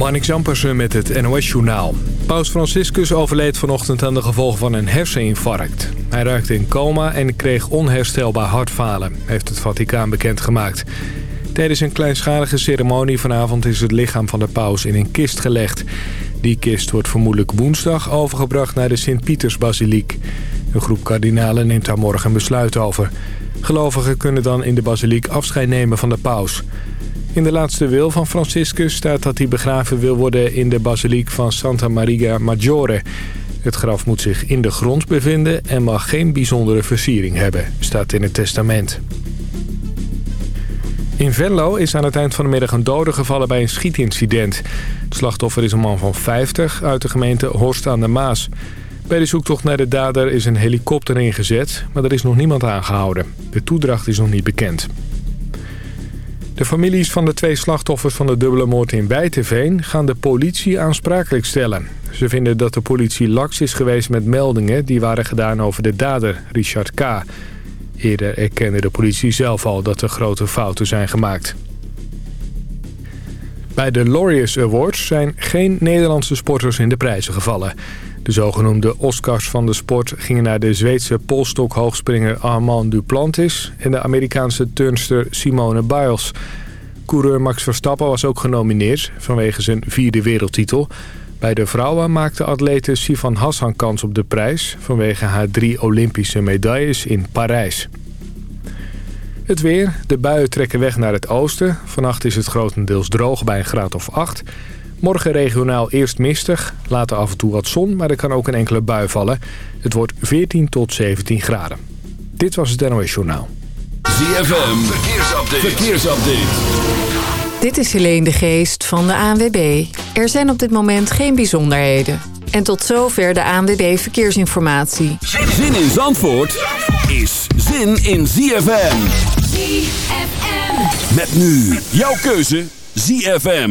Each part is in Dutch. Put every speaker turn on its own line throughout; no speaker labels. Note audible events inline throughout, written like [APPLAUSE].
Marnik Zampersen met het NOS-journaal. Paus Franciscus overleed vanochtend aan de gevolgen van een herseninfarct. Hij raakte in coma en kreeg onherstelbaar hartfalen, heeft het Vaticaan bekendgemaakt. Tijdens een kleinschalige ceremonie vanavond is het lichaam van de paus in een kist gelegd. Die kist wordt vermoedelijk woensdag overgebracht naar de Sint-Pietersbasiliek. Een groep kardinalen neemt daar morgen een besluit over. Gelovigen kunnen dan in de basiliek afscheid nemen van de paus. In de laatste wil van Franciscus staat dat hij begraven wil worden in de basiliek van Santa Maria Maggiore. Het graf moet zich in de grond bevinden en mag geen bijzondere versiering hebben, staat in het testament. In Venlo is aan het eind van de middag een dode gevallen bij een schietincident. Het slachtoffer is een man van 50 uit de gemeente Horst aan de Maas. Bij de zoektocht naar de dader is een helikopter ingezet, maar er is nog niemand aangehouden. De toedracht is nog niet bekend. De families van de twee slachtoffers van de dubbele moord in Bijteveen gaan de politie aansprakelijk stellen. Ze vinden dat de politie laks is geweest met meldingen die waren gedaan over de dader, Richard K. Eerder erkende de politie zelf al dat er grote fouten zijn gemaakt. Bij de Laureus Awards zijn geen Nederlandse sporters in de prijzen gevallen. De zogenoemde Oscars van de sport gingen naar de Zweedse polstokhoogspringer Armand Duplantis... en de Amerikaanse turnster Simone Biles. Coureur Max Verstappen was ook genomineerd vanwege zijn vierde wereldtitel. Bij de vrouwen maakte atlete Sivan Hassan kans op de prijs... vanwege haar drie Olympische medailles in Parijs. Het weer. De buien trekken weg naar het oosten. Vannacht is het grotendeels droog bij een graad of 8... Morgen regionaal eerst mistig, later af en toe wat zon, maar er kan ook een enkele bui vallen. Het wordt 14 tot 17 graden. Dit was het NOS Journaal.
ZFM, verkeersupdate. verkeersupdate.
Dit is Helene de Geest van de ANWB. Er zijn op dit moment geen bijzonderheden. En tot zover de ANWB Verkeersinformatie.
Zin in Zandvoort is zin in ZFM.
ZFM.
Met nu jouw keuze ZFM.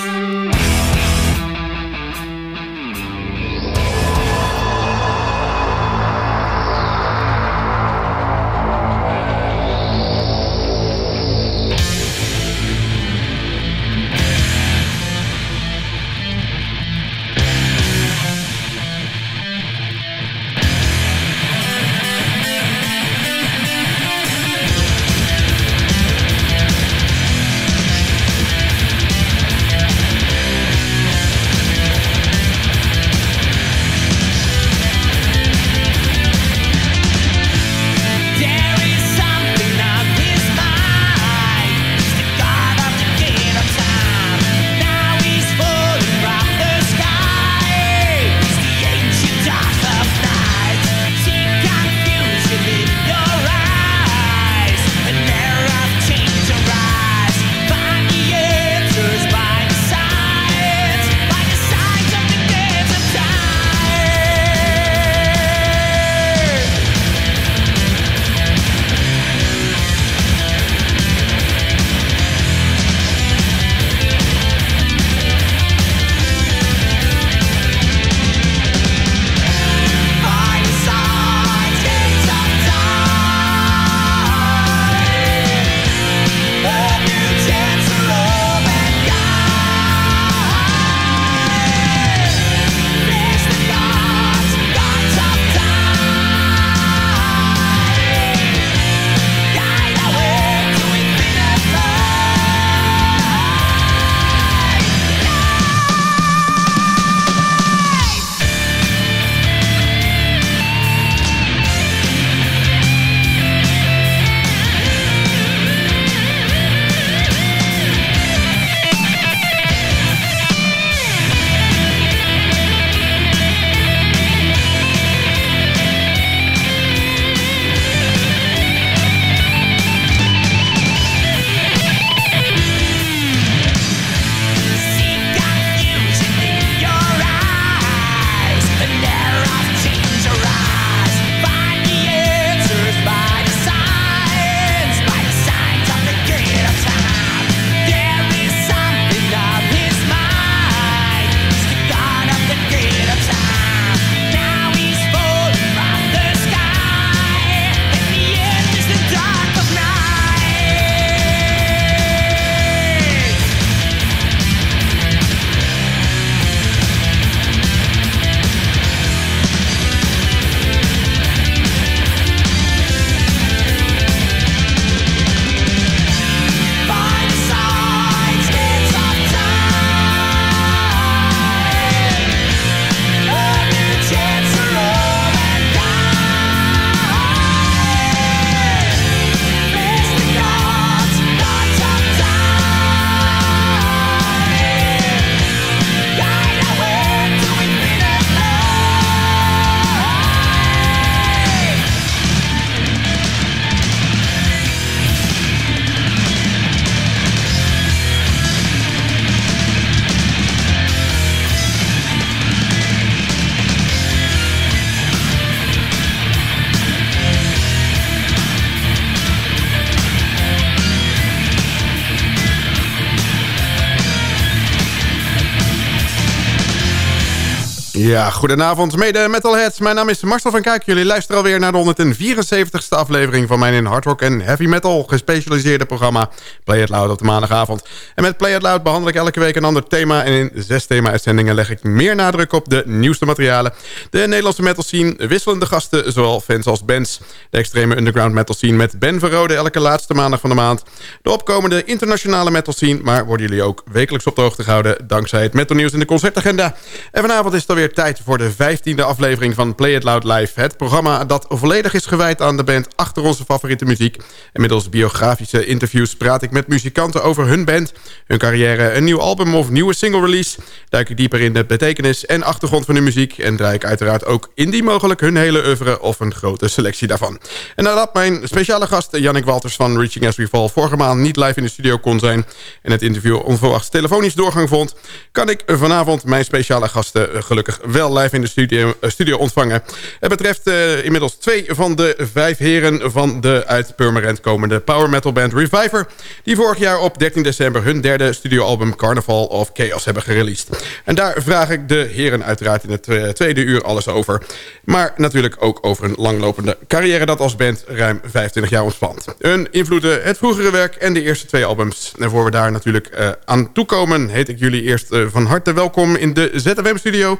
Goedenavond mede metalheads. Mijn naam is Marcel van Kuik. Jullie luisteren alweer naar de 174ste aflevering van mijn in hard rock en heavy metal gespecialiseerde programma Play It Loud op de maandagavond. En met Play It Loud behandel ik elke week een ander thema en in zes thema-uitzendingen leg ik meer nadruk op de nieuwste materialen, de Nederlandse metal scene, wisselende gasten, zowel fans als bands, de extreme underground metal scene met Ben Verrode elke laatste maandag van de maand, de opkomende internationale metal scene, maar worden jullie ook wekelijks op de hoogte gehouden dankzij het metal nieuws in de concertagenda. En vanavond is het alweer tijd voor de vijftiende aflevering van Play It Loud Live. Het programma dat volledig is gewijd aan de band achter onze favoriete muziek. En middels biografische interviews praat ik met muzikanten over hun band, hun carrière, een nieuw album of nieuwe single release. Duik ik dieper in de betekenis en achtergrond van hun muziek. En draai ik uiteraard ook indien mogelijk hun hele oeuvre of een grote selectie daarvan. En nadat mijn speciale gast Jannik Walters van Reaching As We Fall vorige maand niet live in de studio kon zijn en het interview onverwachts telefonisch doorgang vond, kan ik vanavond mijn speciale gasten gelukkig wel live in de studio, uh, studio ontvangen. Het betreft uh, inmiddels twee van de vijf heren van de uit Purmerend komende power metal band Reviver... die vorig jaar op 13 december hun derde studioalbum Carnival of Chaos hebben gereleased. En daar vraag ik de heren uiteraard in het uh, tweede uur alles over. Maar natuurlijk ook over een langlopende carrière dat als band ruim 25 jaar omspant. Hun invloeden, het vroegere werk en de eerste twee albums. En voor we daar natuurlijk aan toekomen, heet ik jullie eerst van harte welkom in de ZFM-studio...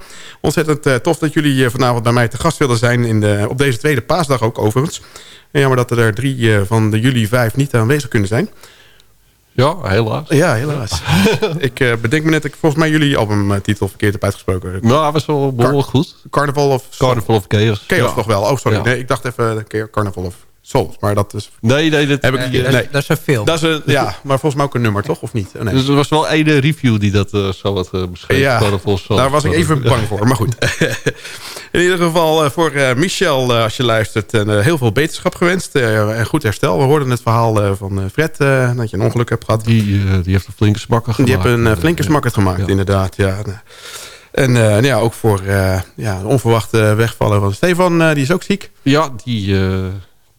Ontzettend uh, tof dat jullie uh, vanavond bij mij te gast willen zijn. In de, op deze tweede paasdag ook overigens. En jammer dat er drie uh, van de jullie vijf niet aanwezig kunnen zijn.
Ja, helaas.
Ja, helaas. [LAUGHS] ik bedenk me net dat ik volgens mij jullie albumtitel verkeerd heb uitgesproken.
Nou, dat was wel behoorlijk goed.
Carnival of...
Carnival of Chaos.
Chaos
ja.
toch wel. Oh, sorry.
Ja.
Nee, ik dacht even Carnival of Souls. Maar dat is...
Nee, nee. Dat,
heb ik,
Nee, dat,
nee.
is, dat is een film.
Dat is een, ja, maar volgens mij ook een nummer, toch? Of niet? Oh, nee.
Dus er was wel één review die dat uh, zo wat uh, beschreef.
Ja, daar was ik even bang voor. Maar goed. [LAUGHS] In ieder geval uh, voor Michel, als je luistert, heel veel beterschap gewenst. en goed herstel. We hoorden het verhaal van Fred, dat je een ongeluk hebt gehad.
Die, die heeft een flinke smakker gemaakt.
Die heeft een flinke smakker gemaakt, ja. inderdaad. Ja. En uh, ja, ook voor uh, ja, de onverwachte wegvallen van Stefan, uh, die is ook ziek.
Ja, die,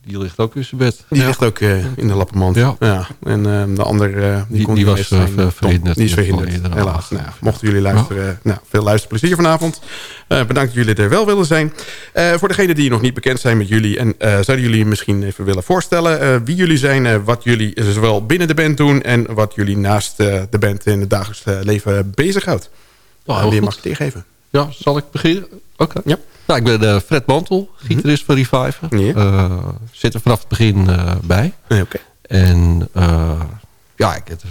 die ligt ook in zijn bed.
Die
ja.
ligt ook in de lappenmand.
Ja.
ja. En de ander, die,
die,
kon
die was verhinderd.
Die is verhinderd, helaas. Nou, mochten jullie luisteren, ja. nou, veel luisterplezier vanavond. bedankt dat jullie er wel willen zijn. voor degenen die nog niet bekend zijn met jullie... en zouden jullie misschien even willen voorstellen... wie jullie zijn, wat jullie zowel binnen de band doen... en wat jullie naast de band in het dagelijks leven bezighoudt.
Oh,
wie mag ik tegengeven?
Ja, zal ik beginnen? Oké. Okay.
Ja.
Nou, ik ben uh, Fred Mantel, gitarist van Reviver. Uh, zit er vanaf het begin uh, bij.
Okay.
En ja, ik heb het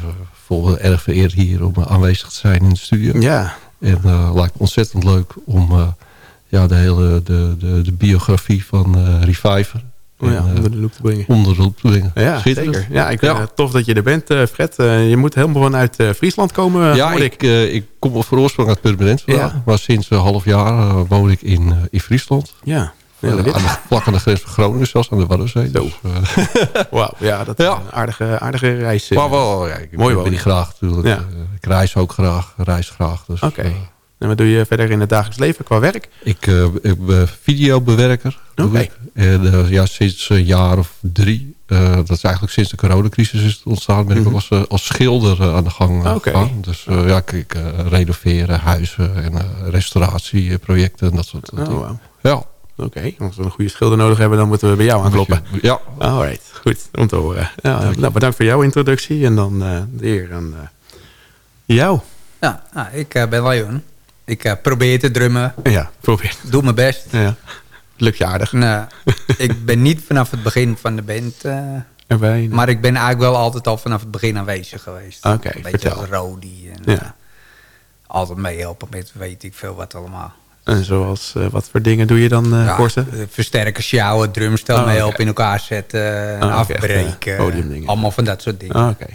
vol erg vereerd hier om aanwezig te zijn in de studio.
Ja.
En het lijkt me ontzettend leuk om ja, de hele de, de, de biografie van Reviver...
Oh ja, onder de loep te brengen.
Onder de loep te brengen.
Ja, zeker. Ja, ik, ja. Uh, tof dat je er bent, uh, Fred. Je moet helemaal vanuit Friesland komen,
Ja, ik, ik kom voor oorsprong uit. Ja. Maar sinds een half jaar woon ik in, in Friesland.
Ja.
Ja, aan de, vlak aan de grens van Groningen, zelfs aan de Waddenzee. Dus, [LAUGHS]
Wauw, ja, dat is ja. een aardige, aardige reis.
Maar wel, ja, ik
Mooi
ben ik graag natuurlijk.
Ja.
ik reis ook graag, reis graag. Dus,
Oké. Okay. En wat doe je verder in het dagelijks leven qua werk?
Ik, uh, ik ben videobewerker.
Oké. Okay.
En uh, ja, sinds een jaar of drie, uh, dat is eigenlijk sinds de coronacrisis is ontstaan, ben ik
Mhm.
ook als, als schilder aan de gang
Oké.
gegaan. Dus ja, ik renoveren huizen en restauratieprojecten en dat soort
oh,
dingen.
Wow.
Ja.
Oké, okay. als we een goede schilder nodig hebben, dan moeten we bij jou aankloppen.
Ja.
Alright, goed om te horen. Ja, nou, bedankt voor jouw introductie en dan de eer aan jou.
Ja, nou, ik ben Leon. Ik uh, probeer te drummen.
Ja, probeer.
Doe mijn best.
Ja. Lukt je aardig.
Nou, [LAUGHS] ik ben niet vanaf het begin van de band.
Erbij, nee.
Maar ik ben eigenlijk wel altijd al vanaf het begin aanwezig geweest.
Oké, okay,
Een beetje
vertel.
als Rodi. En,
ja.
uh, altijd meehelpen met weet ik veel wat allemaal.
En zoals, uh, wat voor dingen doe je dan uh,
ja,
voor ze?
Versterken, sjouwen, drumstel
Oh, okay.
in elkaar zetten,
Oh,
afbreken.
podiumdingen.
allemaal van dat soort dingen.
Oh, Oké.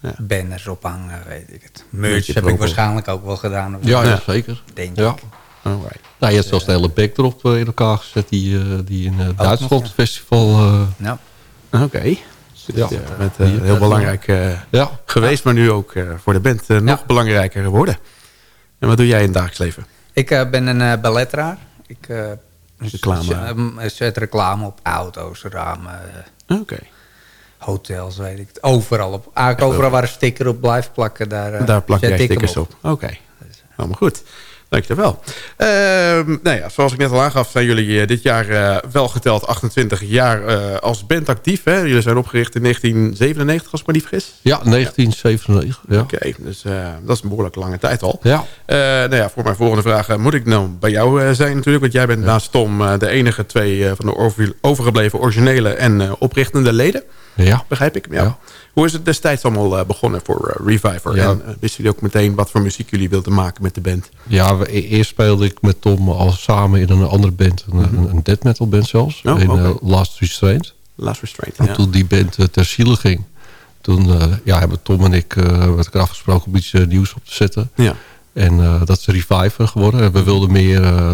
Ja. Banners ophangen, weet ik het. Merch heb ik waarschijnlijk ook wel gedaan. Of
Ja, ja, zeker.
Denk
Ja.
ik.
Alright.
Nou, je hebt zelfs de hele backdrop uh, in elkaar gezet die, uh, die in het uh, Duitsland
ja.
festival... Uh,
Nou,
Oké.
Ja.
ja, met, uh, heel belangrijk uh,
ja.
geweest, maar nu ook uh, voor de band nog
Ja.
belangrijker worden. En wat doe jij in het dagelijks leven?
ik uh, ben een uh, balletraar. Ik uh,
Reclame.
zet, zet reclame op auto's, ramen,
Oké.
Hotels, weet ik het. Overal. Op, eigenlijk overal waar een sticker op blijft plakken, daar, uh,
Daar plak jij stickers op. Oké. Allemaal goed. Dankjewel. Ehm nou ja, zoals ik net al aangaf, zijn jullie eh, dit jaar eh, wel geteld 28 jaar eh, als band actief. Hè? Jullie zijn opgericht in 1997, als ik me niet vergis.
Ja, 1997. Ja.
Oké, dus eh, dat is een behoorlijk lange tijd al.
Ja.
Eh, nou ja, voor mijn volgende vraag eh, moet ik nou bij jou eh, zijn natuurlijk. Want jij bent naast Tom eh, de enige twee eh, van de over- overgebleven originele en eh, oprichtende leden.
Ja.
Begrijp ik? Ja.
Ja.
Hoe is het destijds allemaal eh, begonnen voor eh, Reviver?
Ja.
En eh, wisten jullie ook meteen wat voor muziek jullie wilden maken met de band?
Ja, we- e- eerst speelde ik met Tom al samen in een andere band. Een, een, een death metal band zelfs.
Oh,
in Last Restraint.
Last Restraint.
En
Ja.
toen die band ter ziele ging... toen ja, hebben Tom en ik met elkaar afgesproken om iets nieuws op te zetten.
Ja.
En dat is Reviver geworden. En we wilden meer uh,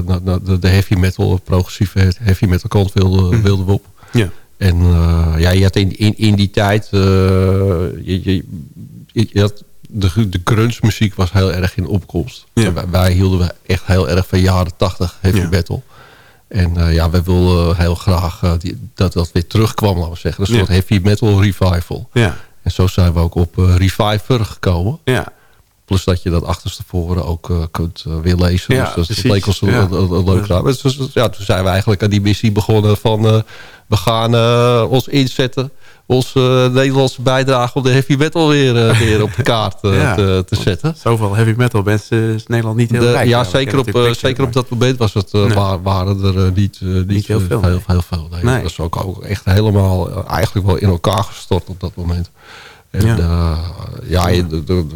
de heavy metal, progressieve heavy metal kant wilden,
Mhm.
wilden we op.
Ja.
En uh, ja, je had in, in, in die tijd... Uh, je, je, je had de, de grunge muziek was heel erg in opkomst.
Ja.
Wij, wij, hielden we echt heel erg van jaren 80 heavy
Ja.
metal. En uh, ja, wij wilden heel graag uh, die, dat dat weer terugkwam, laten we zeggen. Een soort
Ja.
heavy metal revival.
Ja.
En zo zijn we ook op uh, Reviver gekomen.
Ja.
Plus dat je dat achterstevoren ook uh, kunt uh, weer lezen.
Ja,
dus dat,
precies.
leek ons een,
Ja.
een, leuk raam. Dus, dus, ja, toen zijn we eigenlijk aan die missie begonnen van... uh, we gaan ons inzetten. Onze Nederlandse bijdrage om de heavy metal weer, [LAUGHS] weer op de kaart
Ja,
te, te zetten.
Zoveel heavy metal uh, is Nederland niet heel
De,
rijk.
ja, zeker, op, zeker op dat moment was het,
Nee.
waren er niet, niet,
Niet heel veel,
Heel,
nee.
heel veel nee. Dat was ook, ook echt helemaal eigenlijk wel in elkaar gestort op dat moment. En,
Ja.
ja, de,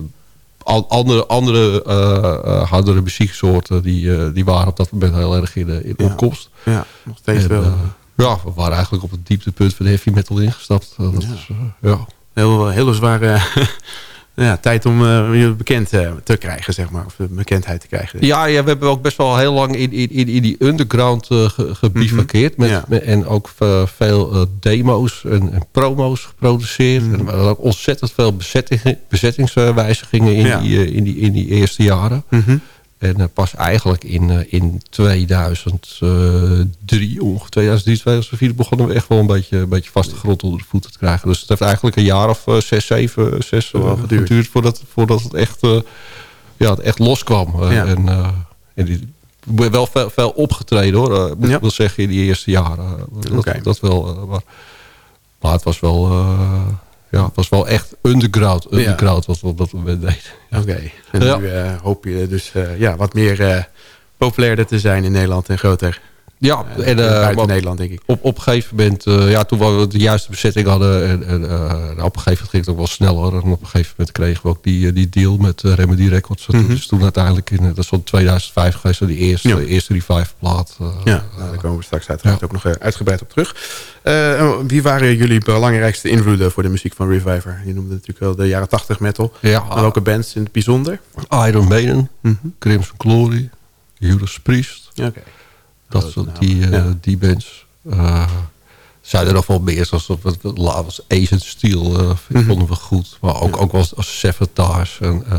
andere, andere uh, hardere muzieksoorten die, uh, die waren op dat moment heel erg in, in
Ja.
opkomst.
Ja, nog steeds
En,
wel.
uh, ja, we waren eigenlijk op het dieptepunt van de heavy metal ingestapt. Dat
Ja.
is, ja.
heel, hele zware ja, tijd om eh, je bekend eh, te krijgen, zeg maar. Of de bekendheid te krijgen.
Ja, ja, we hebben ook best wel heel lang in, in, in, die underground eh, ge, gebivakkeerd. met.
Ja.
met- en ook eh, veel eh, demo's en, en promo's geproduceerd.
Mhm.
En ook ontzettend veel bezettingswijzigingen in, die, eh, in, die, in die eerste jaren.
Mhm.
En eh, pas eigenlijk in, eh, in 2003, ongeveer 2003, 2004... begonnen we echt wel een beetje, een beetje vaste grond onder de voeten te krijgen. Dus het heeft eigenlijk een jaar of eh, zes, zeven, zes eh,
geduurd.
voordat, voordat het echt, eh, ja, het echt loskwam. Eh,
Ja.
En, eh, en die, wel veel, veel opgetreden hoor, eh, moet
Ja.
ik wel zeggen, in die eerste jaren. Dat,
Oké.
dat wel, eh, maar, maar het was wel... eh, ja, het was wel echt underground, underground wat we op dat moment deden.
Oké. En nu eh, hoop je dus eh, ja, wat meer eh, populairder te zijn in Nederland en groter.
Ja,
eh,
en, eh,
buiten Nederland, denk ik.
op, op een gegeven moment, eh, ja, toen we de juiste bezetting hadden... en, en eh, op een gegeven moment ging het ook wel sneller. En op een gegeven moment kregen we ook die, die deal met Remedy Records. Dus toen uiteindelijk, in, dat is van 2005 geweest... die eerste,
Ja.
eerste revive plaat.
Ja, nou, daar komen we straks uiteraard
ja.
ook nog uitgebreid op terug. Wie waren jullie belangrijkste invloeden voor de muziek van Reviver? Je noemde natuurlijk wel de jaren 80 metal.
ja,
Maar welke bands in het bijzonder?
Iron Maiden,
Mhm.
Crimson Glory, Judas Priest.
Oké.
Dat
Grote
soort
namen.
die, eh,
Ja.
die bands. Eh, zijn er nog wel meer, zoals was Agent Steel, eh,
Mhm.
vonden we goed. Maar ook, ook wel als, als Savatage. En, eh,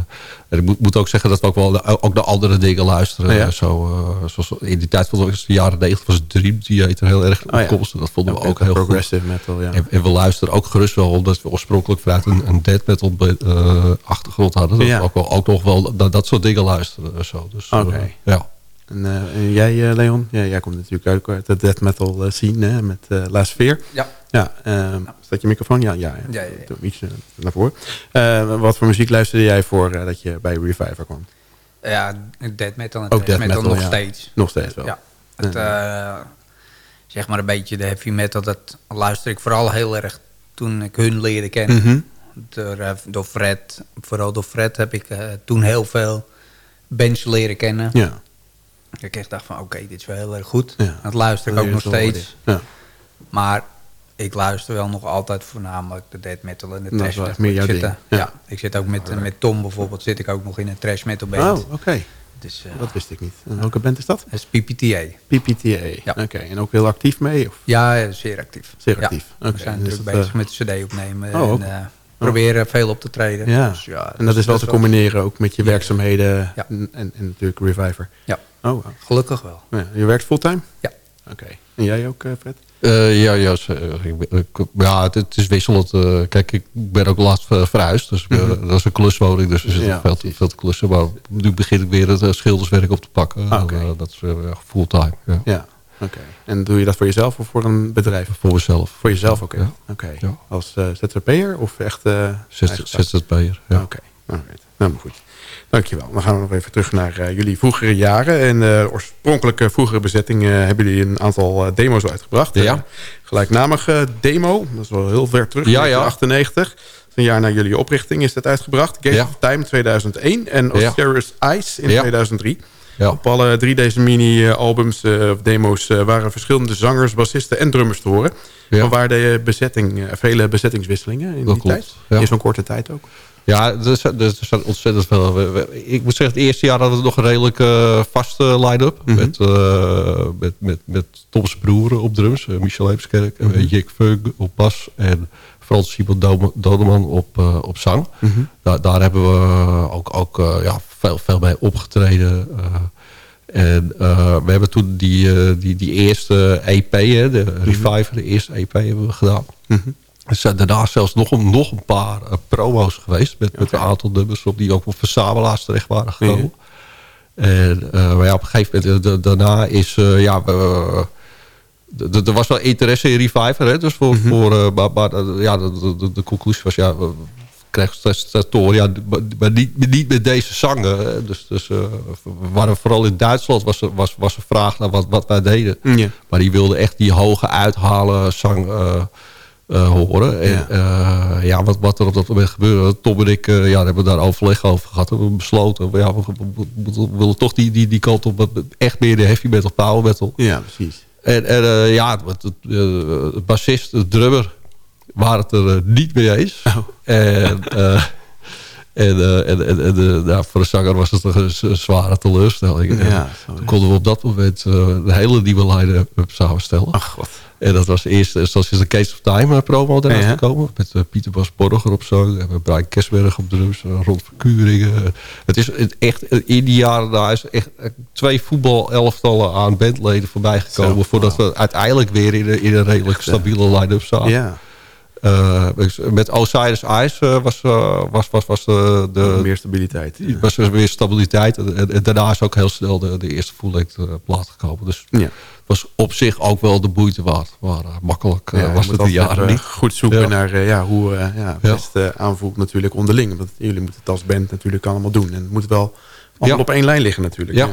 en ik moet, moet ook zeggen dat we ook wel de, ook naar andere dingen luisteren.
Ja.
Eh, Zo, eh, zoals in die tijd, van de jaren 90 was Dream Theater heel erg
Oh
opkomst. Dat vonden we ook heel goed.
progressive metal, ja.
En, en we luisteren ook gerust wel, omdat we oorspronkelijk vanuit een, een death metal eh, achtergrond hadden. Dat we ook, wel, ook nog wel naar dat soort dingen luisteren. en Zo. Dus, eh,
Oké.
ja.
En, eh, en jij, eh, Leon? Ja, jij komt natuurlijk ook uit de death metal eh, scene hè, met eh La Sfeer.
Ja.
Ja, ehm, staat je microfoon? Ja, ja.
Ja, ja, ja.
Iets naar voren. Wat voor muziek luisterde jij voor dat je bij Reviver kwam?
Ja, death metal en
Ook
death metal,
metal,
nog
ja.
steeds.
Nog steeds wel.
Ja. Het, zeg maar een beetje de heavy metal, dat luister ik vooral heel erg toen ik hun leerde kennen.
Mhm.
door, door Fred, vooral door Fred heb ik toen heel veel bands leren kennen.
Ja.
Ik echt dacht van oké, dit is wel heel erg goed.
Ja.
Dat luister ik ook nog steeds.
Ja.
Maar ik luister wel nog altijd voornamelijk de death metal en de trash metal.
meer jouw
ik zit,
ding. Ja.
ja. ik zit ook met, met Tom bijvoorbeeld, zit ik ook nog in een trash metal band.
Oh, oké.
Dus eh,
Dat wist ik niet. En welke band is dat?
dat is PPTA.
PPTA.
Ja.
Oké. En ook heel actief mee? Of?
Ja, zeer actief.
Zeer
Ja.
actief.
We zijn
dus
natuurlijk bezig
eh,
met de cd opnemen
Oh,
en proberen veel op te treden.
Ja.
Dus ja,
en dat is wel te combineren ook met je werkzaamheden
Ja.
en, en, en natuurlijk Reviver.
Ja,
Oh, wow.
gelukkig wel.
Ja, je werkt fulltime?
Ja.
Oké. En jij ook, eh, Fred?
Uh, ja, ja, ja het, het, is wisselend. Uh, kijk, ik ben ook laatst verhuisd. Dus mm -hmm. dat is een kluswoning, dus er zit ja, veel, te, veel te klussen. Maar nu begin ik weer het schilderswerk op te pakken.
Ah, okay.
dat is fulltime. Ja,
ja. Oké. En doe je dat voor jezelf of voor een bedrijf?
Voor mezelf.
Voor jezelf, oké. Okay. Ja. Oké. Okay. Als ZZP'er of echt...
ZZP'er, ja.
Oké, okay. nou, goed. Dankjewel. Dan gaan we nog even terug naar uh, jullie vroegere jaren. En de uh, oorspronkelijke vroegere bezetting uh, hebben jullie een aantal demo's uitgebracht.
Ja.
gelijknamige demo, dat is wel heel ver terug,
ja, ja.
98. Een jaar na jullie oprichting is dat uitgebracht. Game ja. of Time 2001 en Osiris Ice in 2003.
Ja.
Op alle drie deze mini-albums of demo's waren verschillende zangers, bassisten en drummers te horen.
Ja.
Van waar de bezetting, vele bezettingswisselingen in
dat
die
klopt.
tijd. In zo'n korte tijd ook.
Ja, er staat ontzettend veel. Ik moet zeggen, het eerste jaar hadden we nog een redelijk uh, vaste line-up.
Mhm.
met, uh, met, met, met Toms broer op drums, uh, Michel Heemskerk.
Mhm.
Jik Fug op bas en Frans Simon Dodeman op, op zang.
Mhm.
Daar, daar hebben we ook, ook ja, veel, veel mee opgetreden. en we hebben toen die, die, die eerste EP, hè, de Reviver, de eerste EP hebben we gedaan. Er zijn daarna zelfs nog een, nog een paar promo's geweest. Met, met een aantal nummers op die ook op verzamelaars terecht waren gekomen. En, maar ja, op een gegeven moment, daarna is... ja, er was wel interesse in Reviver. Hè, dus voor,
Mhm.
voor, maar, maar ja, de, de, de, conclusie was... Ja, we steeds ja, maar niet, niet met deze zangen. Dus, dus we waren vooral in Duitsland was er, was, was er vraag naar wat, wat wij deden.
Ja.
Maar die wilden echt die hoge uithalen zang... Uh, horen. En,
Ja.
ja, wat, wat er op dat moment gebeurde. Tom en ik ja, hebben daar overleg over gehad. We hebben besloten. Ja, we, we, we, we willen toch die, die, die kant op. Echt meer de heavy metal, power metal.
Ja, precies.
En, en ja, het, het, het bassist, de drummer, waren het er niet mee eens.
Oh.
En, en, en, en, en voor de zanger was het een, een zware teleurstelling.
Ja,
toen konden we op dat moment een hele nieuwe line-up samenstellen.
Ach, god.
En dat was eerst, zoals is de Case of Time uh, promo eruit
Ja.
gekomen. Met uh, Pieter Bas Borger op zang. En met Brian Kesberg op drums. Uh, Ron Verkuringen. Het is het echt, in die jaren daar is echt twee voetbalelftallen aan bandleden voorbij gekomen.
Zo,
voordat
wow.
we uiteindelijk weer in, een- in een redelijk stabiele line-up zaten.
Ja,
Uh, dus met Osiris Ice uh, was, uh, was, was, was de, de,
meer stabiliteit. Ja.
was er weer stabiliteit. En, daarna is ook heel snel de, de eerste uh, plaat gekomen. Dus
Ja.
het was op zich ook wel de moeite waard. Maar makkelijk
Ja,
was het die jaren niet.
goed zoeken naar ja, hoe ja,
Ja.
best aanvoelt natuurlijk onderling. Want jullie moeten het als band natuurlijk allemaal doen. En het moet wel allemaal
Ja.
op één lijn liggen natuurlijk.
Ja.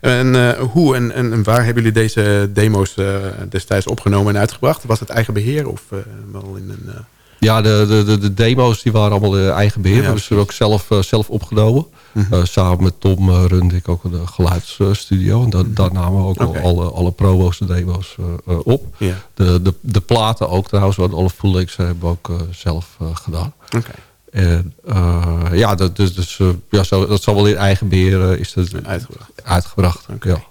En uh, hoe en, en, waar hebben jullie deze demo's uh, destijds opgenomen en uitgebracht? Was het eigen beheer of uh, wel in een...
Ja, de, de, de, de demo's die waren allemaal eigen beheer.
Ja,
we hebben ze ook zelf, zelf opgenomen.
Mhm.
Samen met Tom runde ik ook een geluidsstudio. En da daar namen we ook al alle, alle promo's en demo's op. De, de, de platen ook trouwens, want alle full hebben we ook zelf gedaan.
oké.
En uh, ja, dat, dus, dus, uh, ja zo, dat zal wel in eigen beheer uh, is dat
Uitgebracht.
uitgebracht. Ja.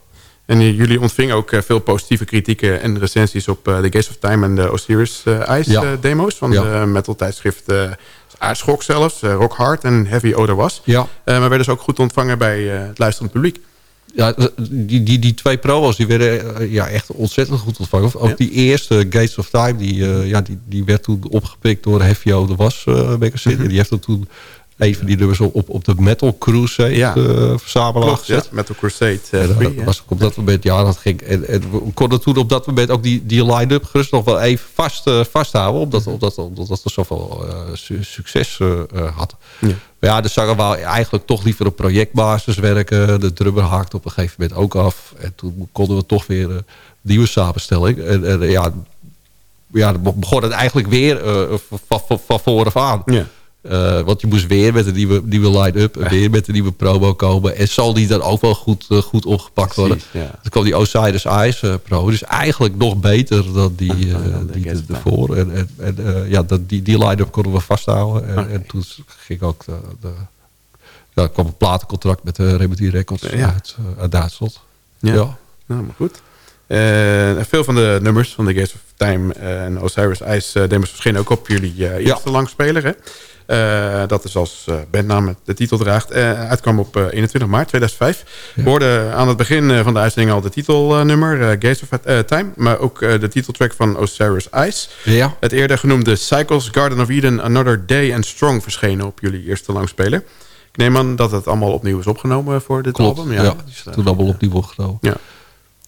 En jullie ontvingen ook veel positieve kritieken en recensies op The Gates of Time en de Osiris Ice
Ja.
demo's van
Ja.
de metal tijdschrift Aardschok zelfs, Rock Hard en Heavy Odor Was.
Ja,
maar werden ze ook goed ontvangen bij het luisterend publiek.
Ja die, die, die twee promo's die werden uh, ja, echt ontzettend goed ontvangen. Ook
Ja.
die eerste Gates of Time, die, uh, ja, die, die werd toen opgepikt door Heavy O. de Was uh, magazine.
Mhm.
Die heeft er toen een van die nummers op, op, de Metal Crusade
Ja.
uh, verzamelaar
Klopt, ja. Metal Crusade uh,
En,
3.
dat
ja.
was ook op dat moment, ja, dat ging. En, en we konden toen op dat moment ook die, die line-up gerust nog wel even vast, uh, vasthouden. Omdat,
Mhm.
omdat, omdat het zoveel su succes had.
Ja.
Maar ja, de zanger wou eigenlijk toch liever op projectbasis werken. De drummer haakte op een gegeven moment ook af. En toen konden we toch weer een nieuwe samenstelling. En, ja, ja, dan begon het eigenlijk weer uh, van, van vooraf aan.
Ja.
Uh, want je moest weer met een nieuwe, nieuwe line-up. en Weer met een nieuwe promo komen. En zal die dan ook wel goed, uh, goed opgepakt worden.
Precies, ja.
Dan kwam die Osiris Ice uh, Pro. Dus eigenlijk nog beter dan die, [LAUGHS]
dan de
die ervoor. En, en, en ja, dat, die, die line-up konden we vasthouden. En, toen ging ook de, de, ja, kwam een platencontract met de Remedy Records
Ja.
uit, uit Duitsland.
Ja.
Ja.
Nou, maar goed. Uh, veel van de nummers van The Gates of Time en Osiris Ice uh, demos verschenen ook op jullie uh, eerste langspeler. Hè? Eh, dat is als uh, bandnaam de titel draagt. Uh, uitkwam op 21 maart 2005. We hoorden aan het begin van de uitzending al de titelnummer, Gates of Time. Maar ook de titeltrack van Osiris Ice.
Ja.
Het eerder genoemde Cycles, Garden of Eden, Another Day and Strong verschenen op jullie eerste langspeler. Ik neem aan dat het allemaal opnieuw is opgenomen voor dit
Klopt,
album.
Ja, ja toen allemaal opnieuw opgenomen.
Ja.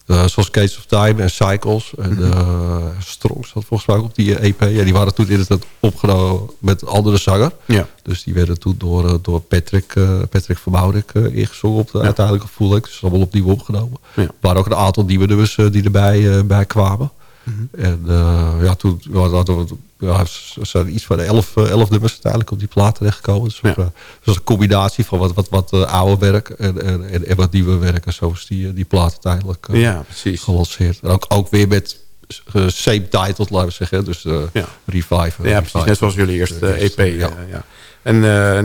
Uh, zoals Gates of Time en Cycles. En uh, Strong zat volgens mij ook op die EP. Ja, die waren toen inderdaad opgenomen met andere zanger.
Ja.
Dus die werden toen door, door Patrick, Patrick Verbouwdijk ingezongen op de ja. uiteindelijke full length. Dus allemaal opnieuw opgenomen.
Ja.
Er waren ook een aantal nieuwe nummers die erbij bij kwamen.
Mhm.
Mm -hmm. En ja, toen hadden we ja, er zijn iets van elf, elf nummers uiteindelijk op die plaat terechtgekomen. Dus,
ja.
uh, dus een combinatie van wat, wat, wat uh, oude werk en, en, en, wat nieuwe werk. En zo is die, die plaat uiteindelijk uh,
ja, precies.
gelanceerd. En ook, ook weer met same title, laten we zeggen. Dus
ja.
Revive.
Ja, precies. Net zoals jullie eerste EP. Ja. ja. En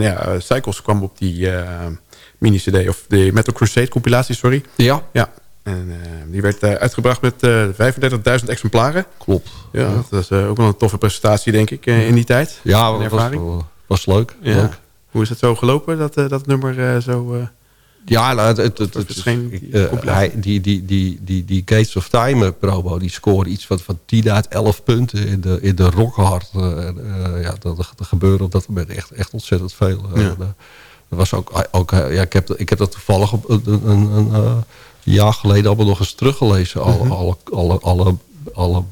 ja, Cycles kwam op die mini-cd, of de Metal Crusade compilatie, sorry.
Ja.
Ja, en uh, die werd uh, uitgebracht met uh, 35.000 exemplaren.
Klopt.
Ja, dat is ook wel een toffe presentatie, denk ik, in die tijd.
Ja, was, was, was leuk.
Ja.
leuk.
Hoe is het zo gelopen, dat, dat nummer zo...
ja, nou, het, het, het, het die, hij, die, die, die, die, die Gates of Time promo, die scoorde iets van, van 10 uit 11 punten in de, in de rockhard. ja, dat, dat gebeurde op dat moment echt, echt ontzettend veel.
Ja.
dat was ook, ook ja, ik, heb, ik heb dat toevallig op een... een, een jaar geleden allemaal nog eens teruggelezen. Alle,
Mhm.
alle, alle, alle, alle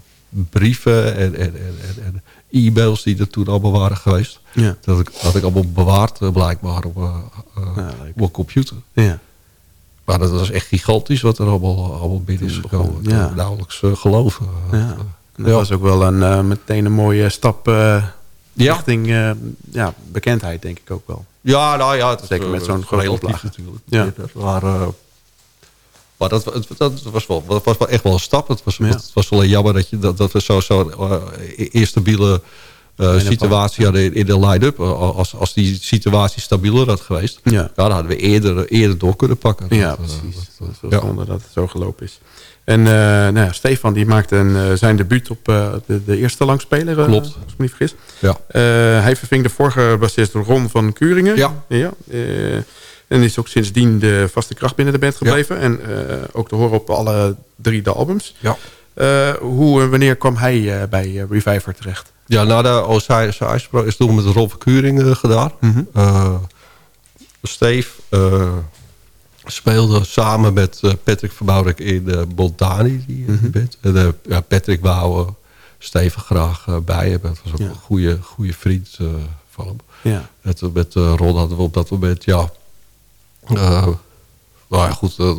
brieven en, en, en, en e-mails die er toen allemaal waren geweest.
Ja.
Dat ik, had ik allemaal bewaard uh, blijkbaar op, uh, uh,
Ja,
op mijn computer.
Ja.
Maar dat was echt gigantisch wat er allemaal, allemaal binnen is gekomen. Ik
Ja.
nauwelijks uh, geloven.
Ja. Dat was ook wel een, uh, meteen een mooie stap
Ja.
richting ja, bekendheid, denk ik ook wel.
Ja, nou ja. Het
Zeker
is,
met zo'n grote
relatief natuurlijk.
Ja.
Maar, maar dat, was wel, dat was wel echt wel een stap. Het was,
Ja.
het was wel jammer dat, je, dat, dat we zo'n zo, uh, instabiele uh, situatie hadden in, de line-up. Als, als die situatie stabieler had geweest,
Ja.
ja, dan hadden we eerder, eerder door kunnen pakken.
Ja,
Dat,
precies.
dat,
Dat
ja.
dat het zo gelopen is. En uh, nou ja, Stefan die maakte een, uh, zijn debuut op uh, de, de eerste langspeler.
Klopt.
Als ik me niet vergis.
Ja.
Hij verving de vorige bassist Ron van Kuringen.
Ja.
ja en is ook sindsdien de vaste kracht binnen de band gebleven. En uh, ook te horen op alle drie de albums.
Ja.
Uh, hoe en wanneer kwam hij uh, bij Reviver terecht?
Ja, na de Osiris Icebro is toen met Rob van Kuring uh, gedaan. Uh, Steve speelde samen met Patrick Verbouwdijk in uh, Bontani, die,
Mhm.
band. En, uh, ja, Patrick wou uh, Steven graag uh, bij hebben. Het was ook
Ja.
een goede, goede vriend van hem.
Ja.
Het, met Ron hadden we op dat moment, ja... Uh, nou ja, goed, uh,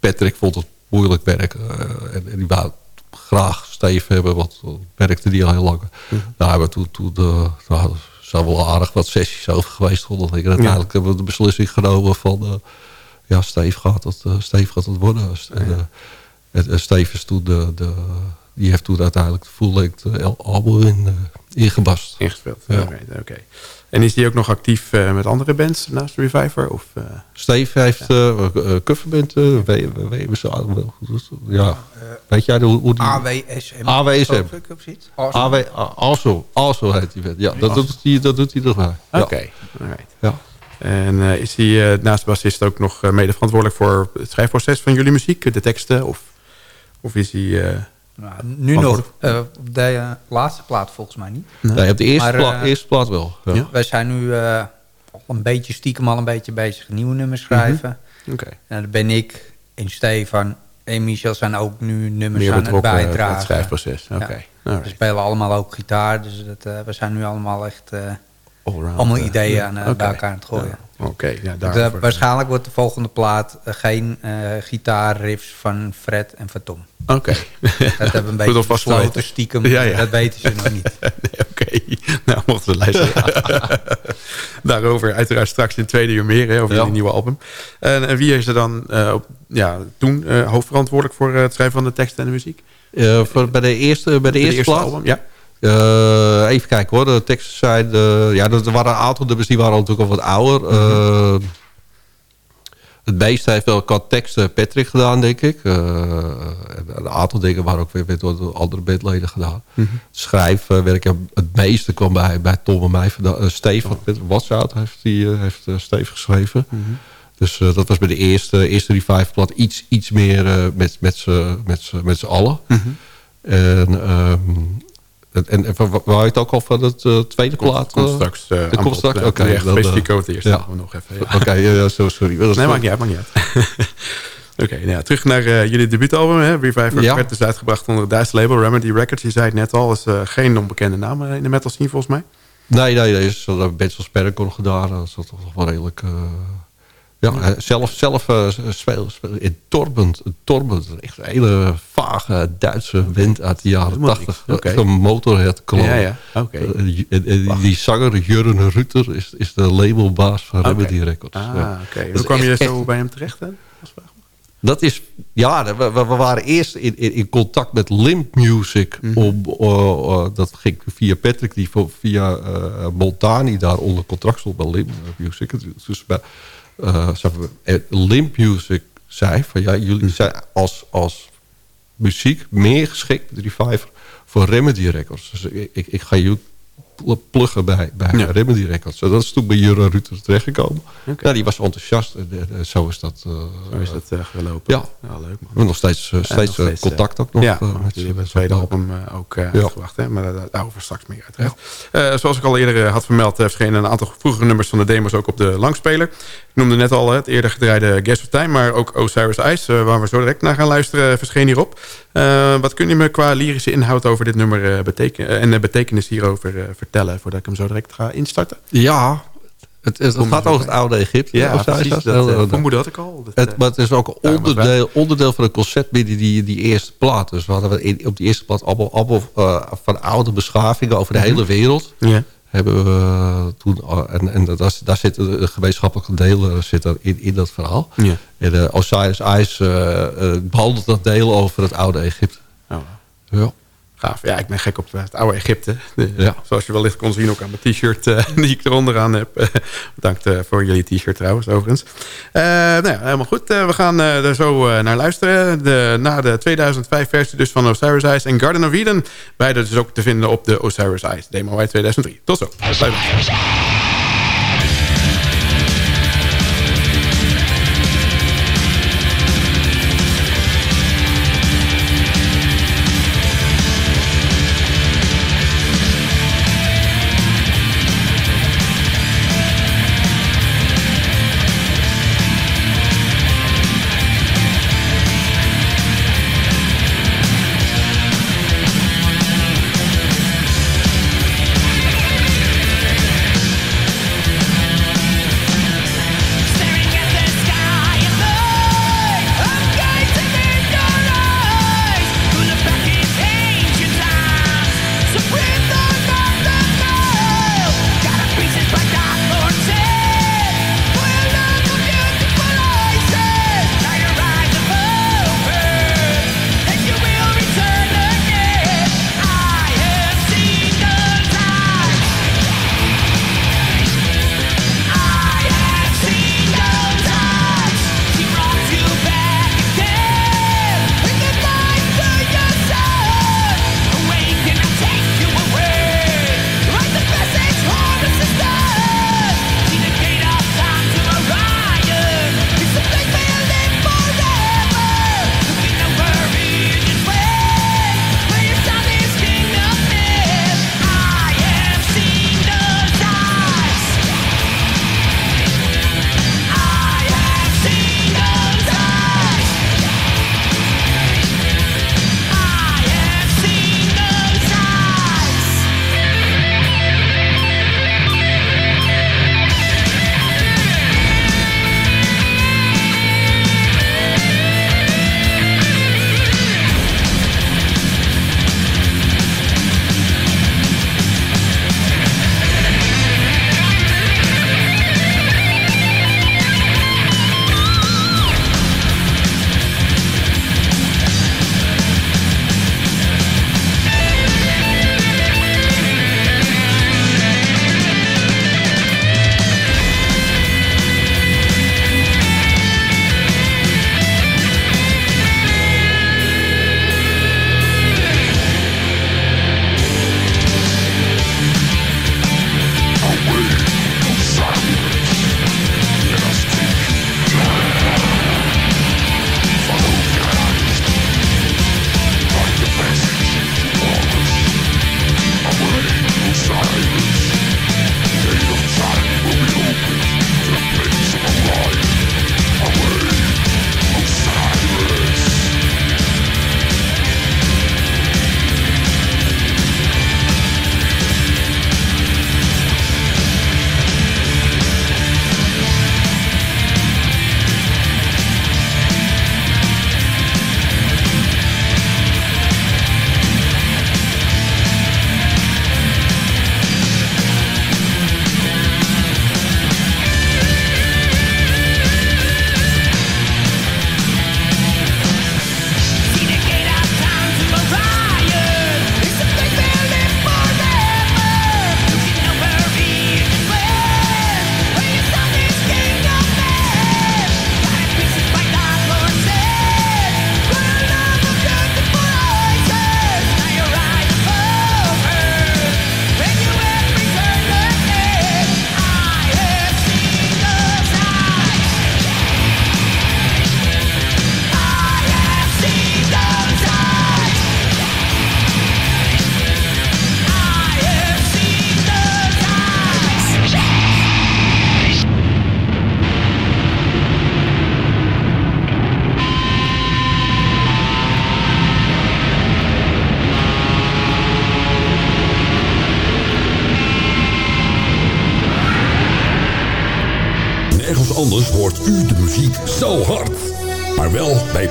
Patrick vond het moeilijk werken. Uh, en, en die wou graag Steve hebben, want werkte die al heel lang. Daar hebben we toen, toen de, nou, zijn wel aardig wat sessies over geweest. Vond ik. En uiteindelijk hebben we de beslissing genomen van... Uh, ja, Steve gaat het, uh, Steve gaat het worden. En, uh, en, en Steve is toen de, de, die heeft toen uiteindelijk de full-length album in, ingebast.
Ingespeeld,
Ja.
oké. Okay. En is hij ook nog actief uh, met andere bands naast Reviver? Of, uh...
Steve heeft uh, uh, coverband, uh, ja. weet jij hoe, hoe die...
AWSM.
AWSM.
Awesome.
AW, also, also heet die band. Ja, dat doet hij, dat doet hij nog maar.
Oké,
Ja. Ja.
En uh, is hij uh, naast de bassist ook nog uh, mede verantwoordelijk voor het schrijfproces van jullie muziek? De teksten? Of, of is hij...
Nou, nu nog. Uh, op de uh, laatste plaat volgens mij niet.
Nee, op de eerste,
Maar,
pla
uh,
eerste plaat wel. Ja.
Ja.
Wij zijn nu uh, al een beetje stiekem al een beetje bezig nieuwe nummers schrijven.
Oké.
En dan ben ik en Stefan en Michel zijn ook nu nummers
Meer
aan het
betrokken bij
bijdragen.
het schrijfproces. Oké.
Ja.
Alright.
We spelen allemaal ook gitaar, dus dat, uh, we zijn nu allemaal echt uh, allemaal
uh,
ideeën aan, uh, bij elkaar aan het gooien.
Oké, ja,
De-
daarvoor.
waarschijnlijk wordt de volgende plaat uh, geen uh, gitaarriffs van Fred en van Tom.
Oké.
Dat hebben we een [LAUGHS] beetje
weten.
stiekem.
Ja, ja.
Dat weten ze nog niet. [LAUGHS]
nee, Oké, nou mochten we luisteren. [LAUGHS] Daarover uiteraard straks in het tweede uur meer, hè, over
Ja.
die nieuwe album. En, en wie is er dan uh, op, ja, toen uh, hoofdverantwoordelijk voor uh, het schrijven van de teksten en de muziek?
Uh, voor, bij de eerste, bij de eerste, plaat?
album, ja.
Uh, even kijken hoor, de teksten zijn... Uh, ja, er waren een aantal nummers die waren natuurlijk al wat ouder. Uh, het meeste heeft wel qua teksten Patrick gedaan, denk ik. Een aantal dingen waren ook weer door andere bandleden gedaan. Mm -hmm. Schrijfwerk, het meeste kwam bij, bij Tom en mij. Steve, oh. Watsout heeft, die, heeft Steve geschreven. Mm -hmm. Dus dat was bij de eerste, eerste revive plat iets, iets meer met, met z'n met met allen. Mm -hmm. En... Um, en, en je het ook al van het uh, tweede plaat?
Komt straks. Uh,
komt straks? Oké.
Okay, specifiek over het eerste ja. nog even.
Oké, okay, ja, zo, sorry.
Dat nee, maakt niet uit, maakt niet uit. [LAUGHS] Oké, okay, nou ja, terug naar uh, jullie debuutalbum. Hè? Reviver ja. werd dus uitgebracht onder het Duitse label Remedy Records. Je zei het net al, is geen onbekende naam in de metal scene volgens mij.
Nee, nee, nee. Ze hebben Bets als Paragon gedaan. Dat is toch wel redelijk... Ja, zelf, zelf uh, speel, speel in Torbent. Torbent, echt een hele vage Duitse wind uit de jaren tachtig. Okay. Een motorhead -klon.
Ja, ja. Okay.
Uh, die, die zanger Jurgen Rutter is, is de labelbaas van okay. Remedy Records.
Ah, ja. oké. Hoe kwam je echt, zo bij hem terecht dan?
Dat is, ja, we, we, waren eerst in, in, in, contact met Limp Music. Mm -hmm. om, uh, uh, dat ging via Patrick, die via uh, Montani daar onder contract stond bij Limp Music. Dus bij, uh, Limp Music zei van ja, jullie zijn als, als muziek meer geschikt, de Reviver, voor Remedy Records. Dus ik, ik, ik ga jullie pluggen bij, bij ja. Remedy Records. Dat is toen bij Jurre Ruter terechtgekomen. Okay. Ja, die was enthousiast. En, zo is dat, uh,
zo is dat uh, gelopen.
Ja. ja, leuk man. We nog steeds, uh, steeds, nog steeds contact ook nog.
Ja, met jullie hebben het tweede album ook uitgebracht. Hè? Maar daarover straks meer uiteraard. Zoals ik al eerder had vermeld... verschenen een aantal vroegere nummers van de demos ook op de langspeler. Ik noemde net al het eerder gedraaide Guest of Time... maar ook Osiris Ice, waar we zo direct naar gaan luisteren... verscheen hierop. Wat kun je me qua lyrische inhoud over dit nummer beteken en de betekenis hierover vertellen... voordat ik hem zo direct ga instarten?
Ja, het, het, het gaat over het oude Egypte.
Ja, precies. Dat, dat, uh, had ik al. Dat,
het, maar het is ook een onderdeel, onderdeel van het concept binnen die, die eerste plaat. Dus we hadden in, op die eerste plaat allemaal, allemaal uh, van oude beschavingen over de hele wereld. Ja. Hebben we toen, uh, en, en dat, daar zit een gemeenschappelijke deel zit er in, in dat verhaal. Ja. En uh, Osiris Ice behandelt dat deel over het oude Egypte.
Oh. Ja. Gaaf. Ja, ik ben gek op het oude Egypte. ja. Zoals je wellicht kon zien ook aan mijn t-shirt uh, [LAUGHS] die ik eronder aan heb. [LAUGHS] Bedankt uh, voor jullie t-shirt trouwens, overigens. Uh, nou ja, helemaal goed. we gaan er zo naar luisteren. De, na de 2005 versie dus van Osiris Ice en Garden of Eden. Beide dus ook te vinden op de Osiris Ice demo uit 2003. Tot zo.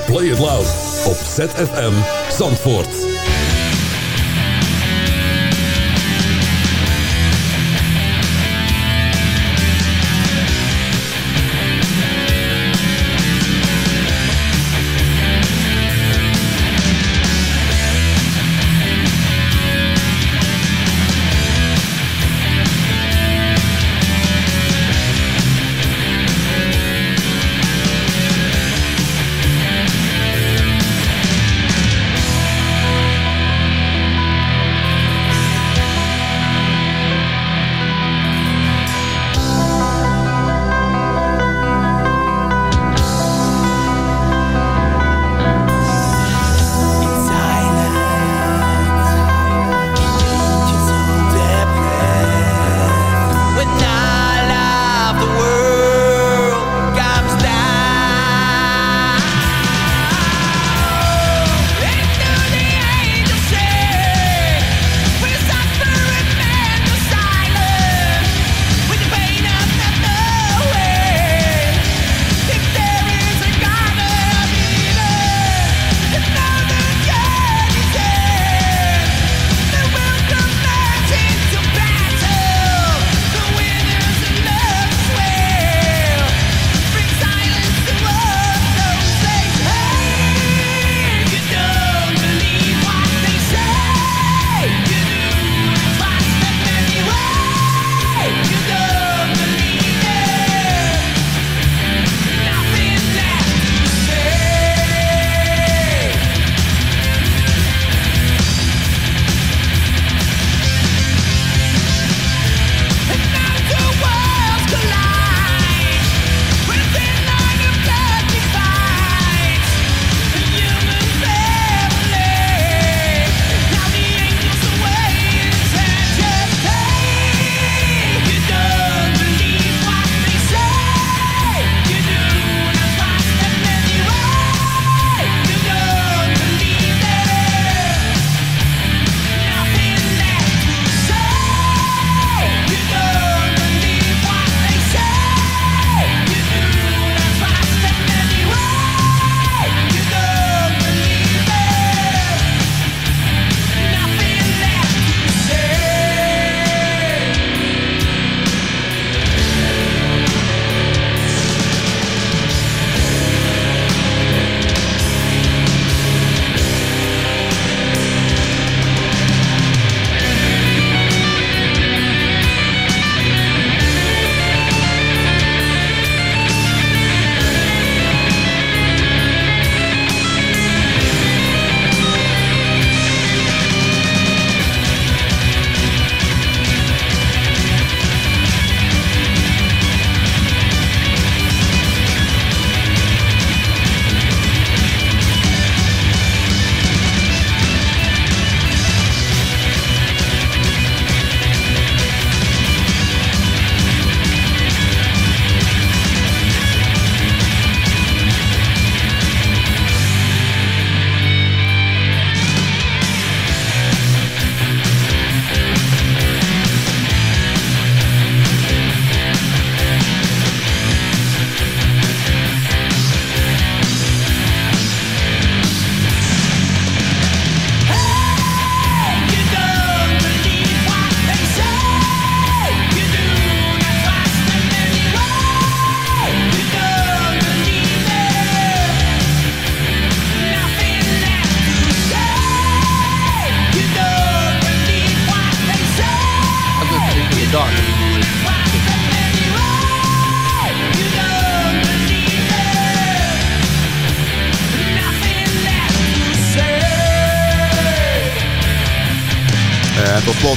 Play It Loud op ZFM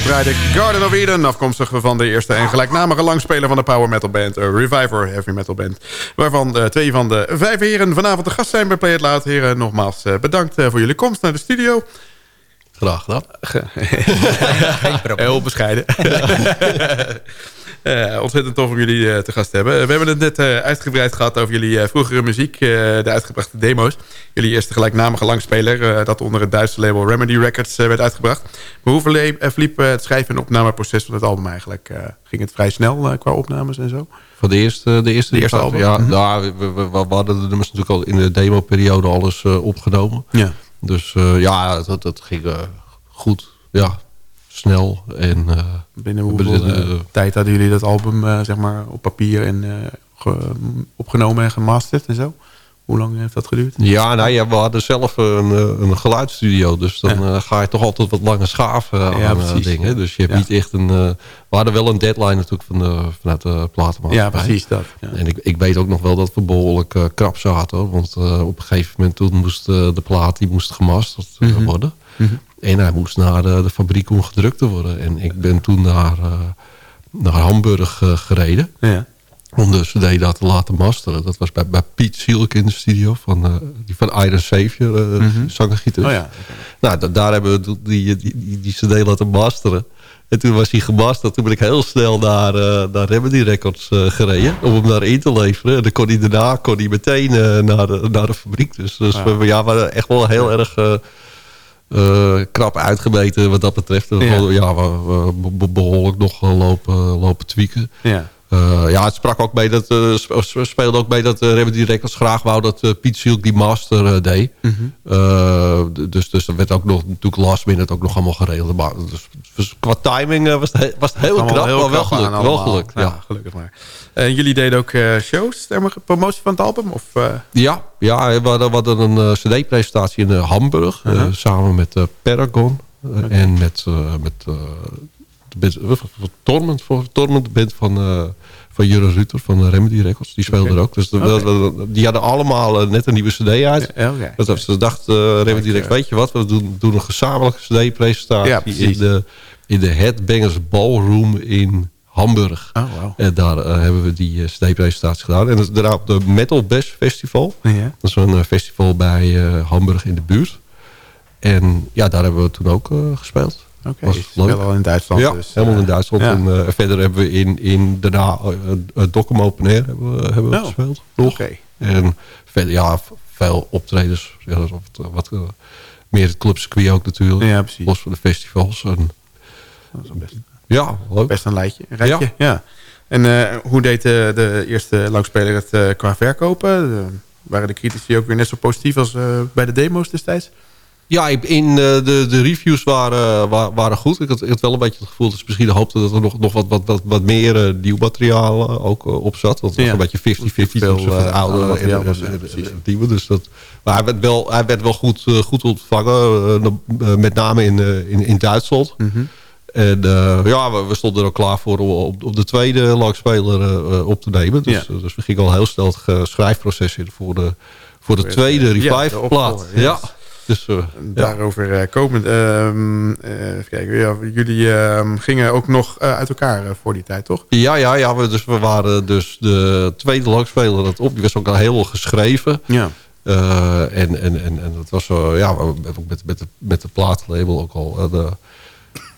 draaide Garden of Eden... afkomstig van de eerste en gelijknamige langspeler van de power metal band... Uh, Reviver Heavy Metal Band. Waarvan uh, twee van de vijf heren vanavond de gast zijn bij Play It Loud. Heren, nogmaals uh, bedankt voor jullie komst naar de studio.
Graag gedaan. [LAUGHS]
Heel bescheiden. [LAUGHS] Uh, ontzettend tof om jullie uh, te gast te hebben. we hebben het net uh, uitgebreid gehad over jullie vroegere muziek. de uitgebrachte demo's. Jullie eerste gelijknamige langspeler. dat onder het Duitse label Remedy Records werd uitgebracht. Maar hoe verliep het schrijven- en opnameproces van het album eigenlijk? ging het vrij snel qua opnames en zo?
Van de eerste, de eerste,
De eerste
album?
album?
Ja,
Mhm.
nou, we, we, we hadden de nummers natuurlijk al in de demo-periode alles eh, opgenomen.
Ja.
Dus eh, ja, dat, dat ging eh, goed. Ja, snel. En, eh,
Binnen hoeveel eh, tijd hadden jullie dat album eh, zeg maar, op papier en ge- opgenomen en gemasterd en zo? Hoe lang heeft dat geduurd?
Ja, nou ja, we hadden zelf een, een geluidsstudio. Dus dan
Ja.
ga je toch altijd wat langer schaven aan
Ja,
eh,
precies.
dingen. Dus je hebt
Ja.
niet echt een... we hadden wel een deadline natuurlijk van de, vanuit de platenmaatschappij.
Ja, precies dat.
En ik, ik weet ook nog wel dat we behoorlijk eh, krap zaten. Hoor. Want op een gegeven moment toen moest de plaat die moest gemasterd
Mhm.
worden.
Mhm.
En hij moest naar de, fabriek om gedrukt te worden. En ik ben toen naar, eh, naar Hamburg eh, gereden.
Ja.
Om de cd daar te laten masteren. Dat was bij, bij Piet Zielk in de studio. Van, eh, die van Iron Savior, uh,
Mhm.
zangergitarist.
Oh ja.
Nou, da- daar hebben we die, die, die, die, cd laten masteren. En toen was hij gemasterd. Toen ben ik heel snel naar, naar Remedy Records gereden. Om hem daar in te leveren. En dan kon hij daarna kon hij meteen naar, de, naar de fabriek. Dus, dus
Ja.
we, ja, waren echt wel heel erg krap uitgemeten wat dat betreft.
Ja.
Ja, we, we be- behoorlijk nog eh, lopen, lopen tweaken.
Ja.
Eh, ja, het sprak ook mee dat, eh, sp- speelde ook mee dat uh, Remedy Records graag wou dat eh, Piet Zielk die master eh, deed.
Mhm.
Eh, d- dus, dus dat werd ook nog, natuurlijk last minute ook nog allemaal geregeld. Maar, dus, dus qua timing eh, was, het he- was het heel knap,
heel
maar wel gelukt. Wel gelukt, ja.
gelukkig maar. En jullie deden ook eh, shows, promotie van het album? Of, eh,
Ja, ja we, hadden, we hadden een eh, cd-presentatie in eh, Hamburg. eh,
Uh-huh.
samen met eh, Paragon. eh, En met, eh, met Torment, voor Torment, band van, eh, van Jurre Ruter van eh, Remedy Records. Die speelde er ook. Dus die hadden allemaal eh, net een nieuwe cd uit. Dat was, ze dacht eh Remedy Records, weet je wat, we doen, doen een gezamenlijke cd-presentatie
Ja,
in, de, in de Headbangers Ballroom in Hamburg.
Oh, wauw.
En daar hebben we die cd-presentatie gedaan. En dat is daarna op de Metal Bash Festival. Dat is een festival bij Hamburg in de buurt. En ja, daar hebben we toen ook gespeeld.
Oké,
Was
je
leuk.
speelde al in Duitsland.
ja,
dus,
helemaal
eh,
in Duitsland.
ja.
En eh, verder hebben we in, in daarna uh, Dokkum Open Air hebben we, hebben we
Oh,
gespeeld. Nog.
Oké.
En verder, ja, veel optredens. Ja, wat, wat, eh, meer het clubcircuit ook natuurlijk.
Ja, precies.
Los van de festivals. En,
Dat is best,
ja, leuk.
best een. Een rijtje. Ja. En eh, hoe deed de, de eerste langspeler het eh, qua verkopen? De- waren de critici ook weer net zo positief als eh, bij de demo's destijds?
Ja, in, eh, de, de reviews waren, wa- waren goed. Ik had, ik had wel een beetje het gevoel dat ze misschien hoopten dat er nog, nog wat, wat, wat, wat meer eh, nieuw materiaal eh, ook eh, op zat. Want het was
Ja.
een beetje 50-50
Veel,
tussen
eh,
oude en,
materiaal
en,
was,
en- nieuwe. Dus dat, maar hij werd wel, hij werd wel goed, eh, goed ontvangen. eh, met name in, eh, in, in Duitsland.
Mhm.
En eh, ja, we, we stonden er ook klaar voor om de tweede langspeler eh, eh, op te nemen. Dus,
Ja.
eh, dus we gingen al heel snel het eh, schrijfproces in voor de, voor de tweede
eh, ja,
Dus, eh.
Daarover eh, komend. ehm, eh, even kijken. Ja, jullie ehm, gingen ook nog uit elkaar voor die tijd, toch?
Ja, ja, ja we, dus we waren dus de tweede langspeler dat op. Die was ook al heel geschreven.
Ja.
En, en, en, en dat was zo, ja, we hebben ook met, met, de, met de plaatlabel ook al. de,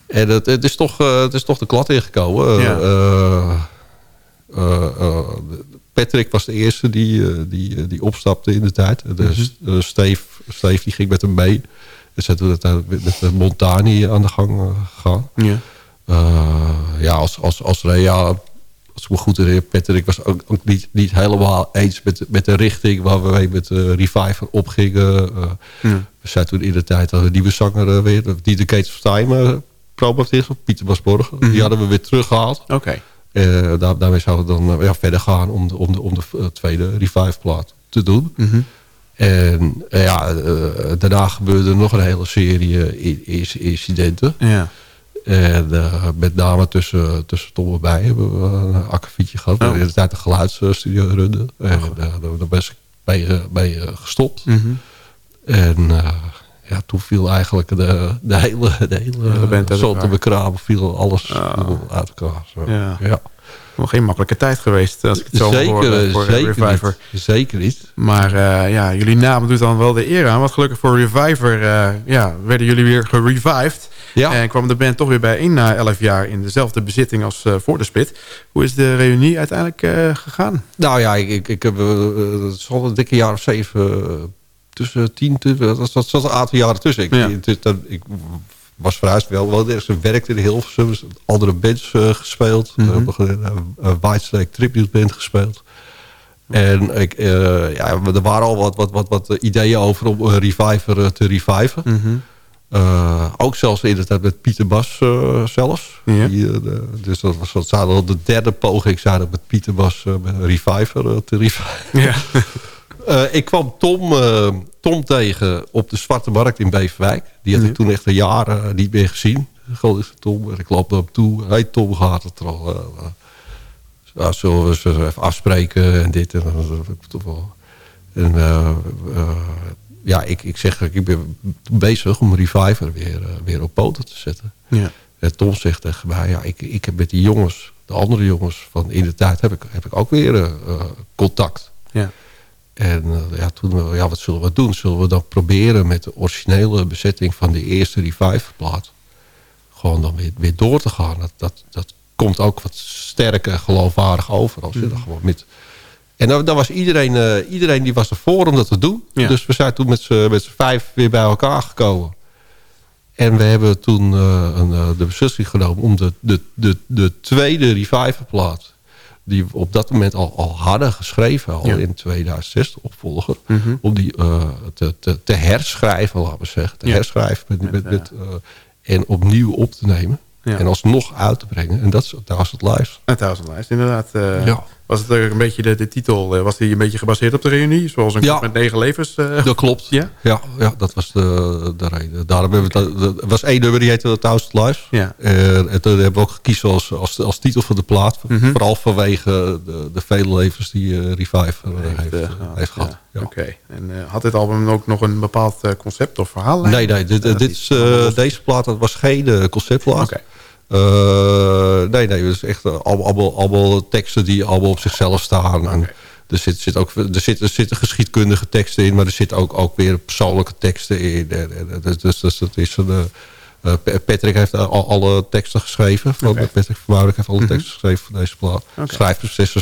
en het, het, is toch, het is toch de klad ingekomen.
Ja.
Patrick was de eerste die, eh, die, eh, die opstapte in de tijd.
Mhm.
eh, Steve, Steve die ging met hem mee. Dus zijn toen met met Montani aan de gang gegaan.
Ja.
Ja, als, als, als Rea, als ik me goed herinner, Patrick was ook, ook niet, niet helemaal eens met, met de richting waar we mee met uh, Reviver opgingen. Uh,
Ja.
We zijn toen in de tijd dat een nieuwe zanger uh, weer, die de Gates of Time uh, promoteerde, Pieter Basborgen.
Mhm.
Die hadden we weer teruggehaald.
Oké.
Uh, daar, daarmee zouden we dan ja, verder gaan om de, om de, om de uh, tweede Revive plaat te doen.
Mhm.
En ja, daarna gebeurde nog een hele serie incidenten.
Ja.
En uh, met name tussen, tussen Tom en mij hebben we een akkefietje gehad. We
Oh.
hebben in de tijd een geluidsstudio runden. En uh, daar ben ik mee, mee gestopt.
Mm -hmm.
En ja, toen viel eigenlijk de, de hele, de hele bekramen. Viel alles
oh.
uit elkaar. Zo.
Ja.
ja.
Nog geen makkelijke tijd geweest, als ik het zo
zeker,
hoor. Voor
zeker
Reviver.
Niet. Zeker niet.
Maar uh, ja, jullie naam doet dan wel de eer aan. Want gelukkig voor Reviver uh, ja, werden jullie weer gerevived.
Ja.
En kwam de band toch weer bijeen na elf jaar in dezelfde bezitting als uh, voor de split. Hoe is de reunie uiteindelijk gegaan?
Nou ja, ik, ik, ik heb een dikke jaar of zeven tussen tien, dat, dat zat een aantal jaren tussen. Ik,
ja.
ik, ik was verhuisd wel, wel ze werkte in Hilversum. Dus andere bands uh, gespeeld. Mm -hmm. Hebben een Whitesnake Tribute Band gespeeld. En ik, uh, ja, er waren al wat, wat, wat, wat ideeën over om een reviver te reviven.
Mm -hmm.
uh, ook zelfs in de tijd met Pieter Bas uh, zelfs. Die, de, dus dat was dat al de derde poging zijn dat met Pieter Bas met een reviver te reviven.
Ja. [LAUGHS]
ik kwam Tom, Tom tegen op de Zwarte Markt in Beverwijk. Die had ik toen echt een jaar niet meer gezien. Gewoon Tom. En ik loop naar hem toe. Hey Tom, gaat het er al? zullen we eens even afspreken en dit en dat. En ja, ik, ik zeg, ik ben bezig om Reviver weer, weer op poten te zetten.
Ja.
En Tom zegt tegen mij, ja, ik, ik heb met die jongens, de andere jongens van in de tijd, heb ik, heb ik ook weer contact.
Ja.
En ja, toen, ja, wat zullen we doen? Zullen we dan proberen met de originele bezetting van de eerste Reviver-plaat gewoon dan weer, weer door te gaan? Dat, dat, dat komt ook wat sterker geloofwaardig over. Als je mm. gewoon met... En dan, dan was iedereen, uh, iedereen die was ervoor om dat te doen.
Ja.
Dus we zijn toen met z'n vijf weer bij elkaar gekomen. En we hebben toen uh, een, uh, de beslissing genomen om de, de, de, de tweede reviverplaat... die we op dat moment al, al hadden geschreven, al
ja.
in 2006, de opvolger...
Mm -hmm.
om die te, te, te, herschrijven, laten we zeggen. Te
ja.
herschrijven met, met, met, en opnieuw op te nemen.
Ja.
En alsnog uit te brengen. En dat is Thousand Lives.
En Thousand Lives, inderdaad. Uh,
ja.
Was het een beetje de, de titel, uh, was die een beetje gebaseerd op de reunie? Zoals een
ja.
met negen levens? Uh,
dat klopt.
Ja?
Ja, ja dat was de, de reden. Daarom hebben we het, er was één nummer die heette Thousand Lives.
Ja.
En, en toen hebben we ook gekozen als, als, als titel van de plaat.
Mm -hmm.
Vooral vanwege de, de vele levens die uh, Reviver heeft, heeft, heeft gehad.
Ja. Ja. Oké. Okay. En had dit album ook nog een bepaald concept of verhaal?
Nee, nee. Dit, dit is, deze plaat dat was geen conceptplaat.
Okay.
Uh, nee, nee, dus echt allemaal, allemaal, allemaal, teksten die allemaal op zichzelf staan. Okay. En er, zit, zit ook, er, zit, er zitten geschiedkundige teksten in, maar er zitten ook, ook weer persoonlijke teksten in. En, en, dus, dus, dus dat is een, uh, Patrick heeft al, alle teksten geschreven. Van, okay. Patrick Vermouwelijk heeft alle mm -hmm. teksten geschreven van deze plaat.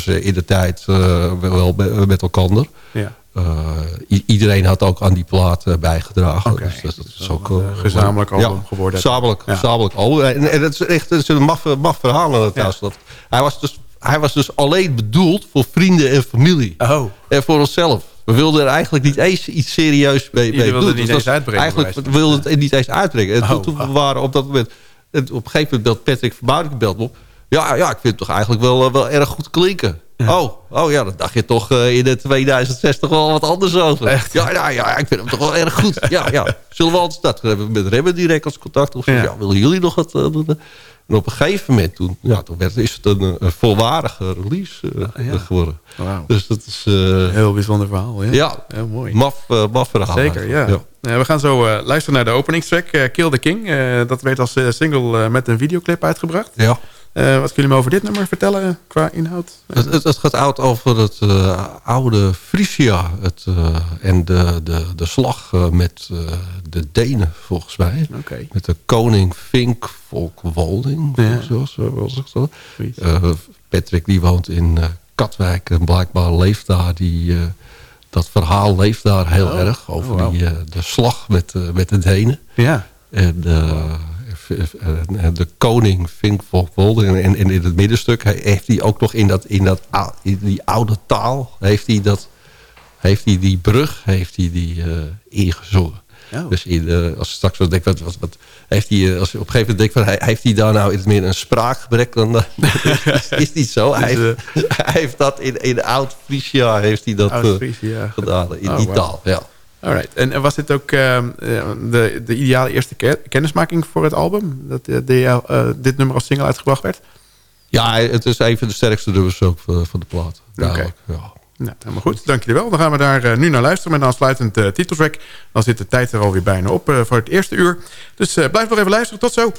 Okay. In de tijd uh, wel met, met elkaar.
Ja.
Uh, iedereen had ook aan die plaat uh, bijgedragen.
Okay.
Dus dat, dat is ook
een gezamenlijk album
ja,
geworden.
Gezamenlijk, ja. gezamenlijk album. En, en dat is echt dat is een maf, maf verhaal. Ja. Dat, hij, was dus, hij was dus alleen bedoeld voor vrienden en familie.
Oh.
En voor onszelf. We wilden er eigenlijk niet eens iets serieus mee, mee
doen.
Het
niet eens uitbrengen.
Eigenlijk we wilden het niet eens uitbrengen. En
oh,
toen, toen we waren op dat moment... En op een gegeven moment belt Patrick Verbouwelijk belt op. Ja, ja, ik vind het toch eigenlijk wel, wel erg goed klinken. Ja. Oh, oh ja, dan dacht je toch uh, in de 2060 wel wat anders over.
Echt?
Ja, ja, ja, ik vind hem toch wel erg goed. [LAUGHS] Ja, ja. Zullen we anders dat? We hebben met Remmen direct als contact. Of ja. ja. willen jullie nog wat uh, doen? En op een gegeven moment toen, ja, toen werd, is het een, een volwaardige release uh, ja. geworden.
Wow.
Dus dat is...
Heel bijzonder verhaal. Ja,
ja
heel mooi.
Maf, maf verhaal.
Zeker, ja. ja. we gaan zo luisteren naar de openingstrack, Kill the King. dat werd als single met een videoclip uitgebracht.
Ja.
Uh, wat kunnen we over dit nummer vertellen qua inhoud?
Het, het, het gaat uit over het uh, oude Frisia. Het, uh, en de, de, de slag met de Denen, volgens mij.
Okay.
Met de koning Vink Volkwolding.
Ja.
Zoals was het zo. Patrick die woont in Katwijk. En blijkbaar leeft daar die... dat verhaal leeft daar heel
oh.
erg. Over
oh, wow.
die, de slag met, met de Denen.
Ja.
En... de koning Vink Volkwold. En, en in het middenstuk heeft hij ook nog in, dat, in, dat, in die oude taal... heeft hij, dat, heeft hij die brug heeft hij die, uh, ingezongen.
Oh.
Dus in, uh, als straks wat denk, wat, wat, wat heeft hij, uh, als je op een gegeven moment denkt van, hij, heeft hij daar nou meer een spraakgebrek dan uh, [LAUGHS] is, is niet zo. Hij, heeft, [LAUGHS] hij heeft dat in, in oud Frisia heeft hij dat gedaan in
oh,
die
wow.
taal. Ja.
Alright. En was dit ook uh, de, de ideale eerste kennismaking voor het album? Dat uh, de, uh, dit nummer als single uitgebracht werd?
Ja, het is een van de sterkste nummers ook van de plaat.
Oké.
Okay. Ja.
Nou, helemaal goed. Dank jullie wel. Dan gaan we daar nu naar luisteren met een aansluitend titeltrack. Dan zit de tijd er alweer bijna op voor het eerste uur. Dus blijf nog even luisteren. Tot zo.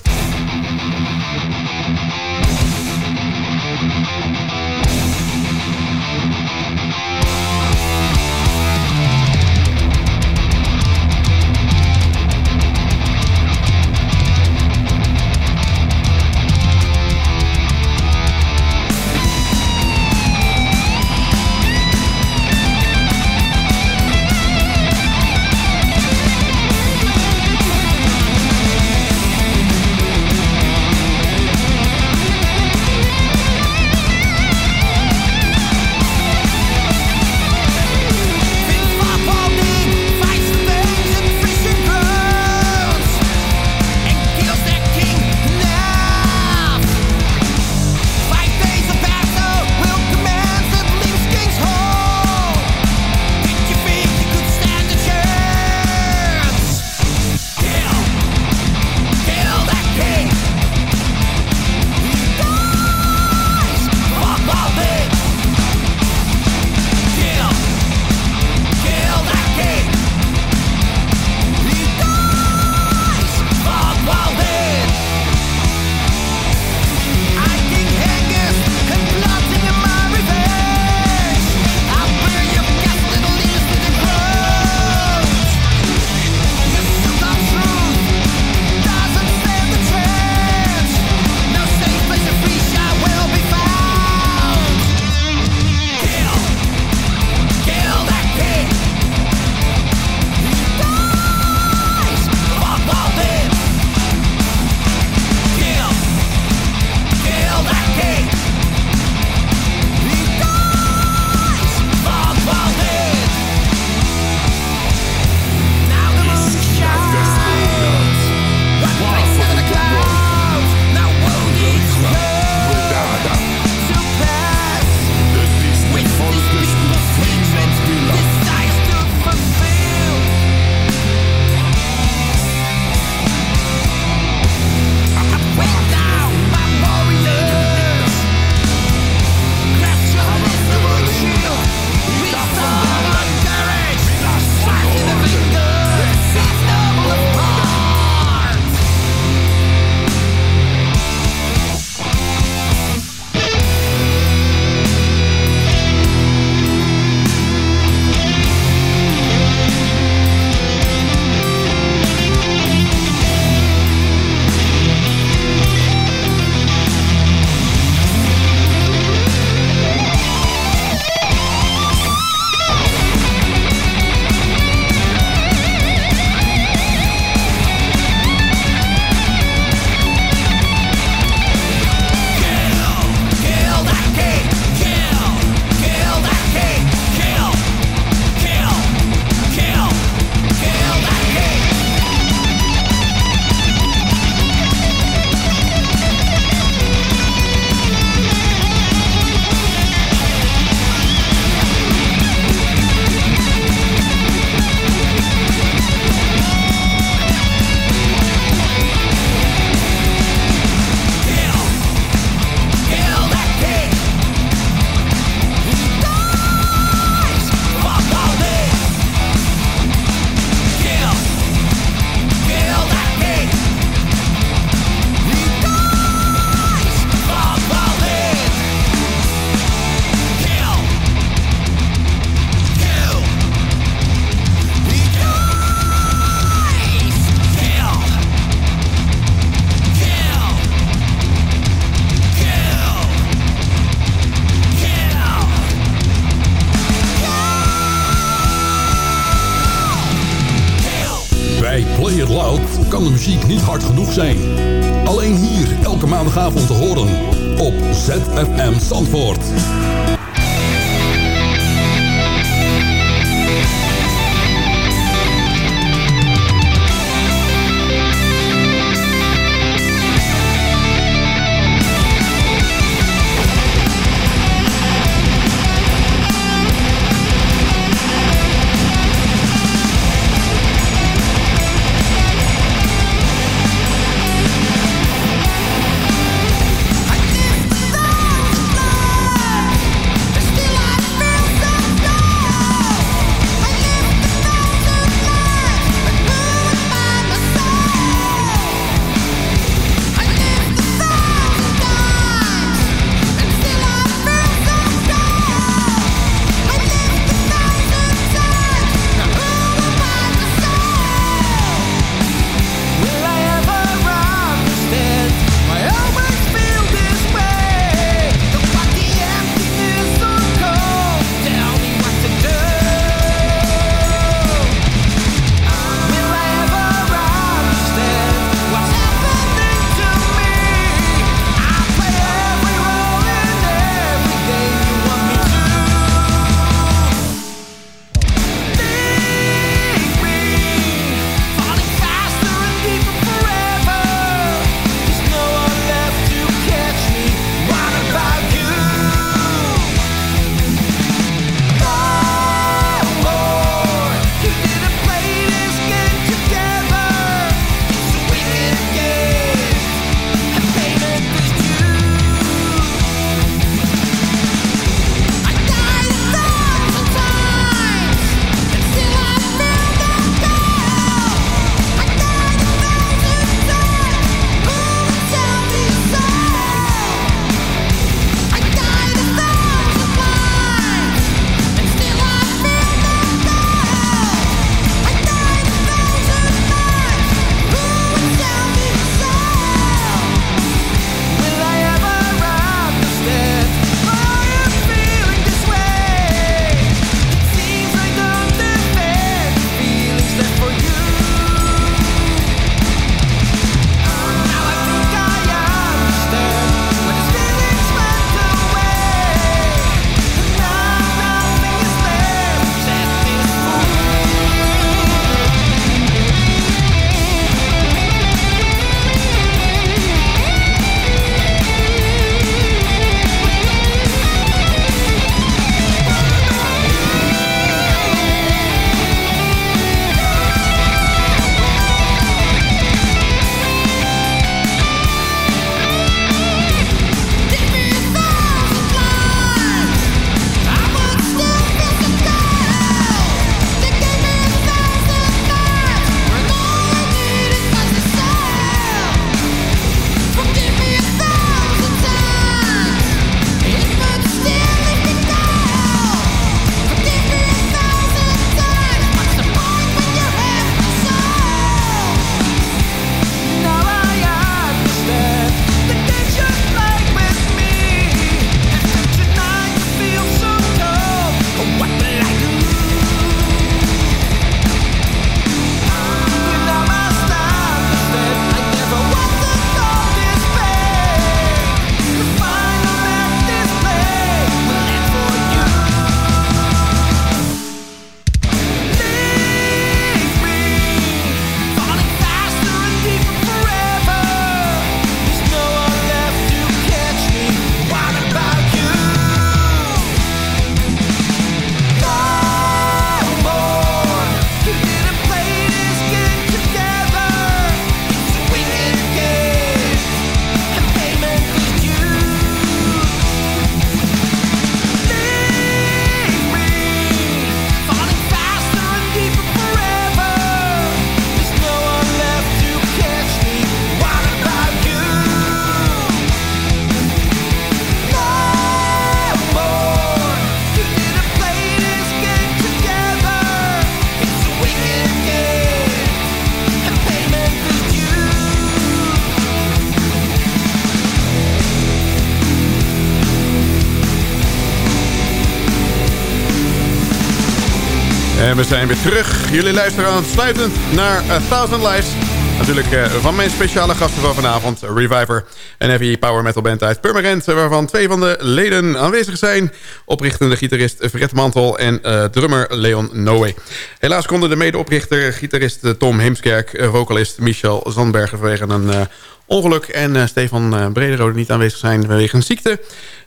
We zijn weer terug. Jullie luisteren aansluitend naar A Thousand Lives. Natuurlijk uh, van mijn speciale gasten van vanavond. Reviver, een heavy power metal band uit Purmerend... waarvan twee van de leden aanwezig zijn. Oprichtende gitarist Fred Mantel en drummer Leon Noe. Helaas konden de medeoprichter, gitarist Tom Heemskerk... vocalist Michel Zandbergen vanwege een ongeluk... en Stefan uh, Brederode niet aanwezig zijn vanwege een ziekte...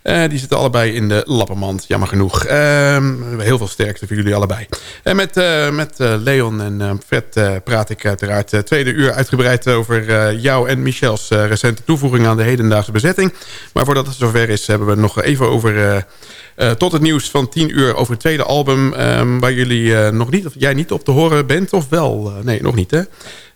Uh, die zitten allebei in de lappenmand, jammer genoeg. Uh, heel veel sterkte voor jullie allebei. En met, met Leon en Fred praat ik uiteraard tweede uur uitgebreid... over jou en Michels recente toevoeging aan de hedendaagse bezetting. Maar voordat het zover is, hebben we nog even over... tot het nieuws van 10 uur over het tweede album... Um, waar jullie nog niet, of jij niet op te horen bent, of wel? nee, nog niet, hè?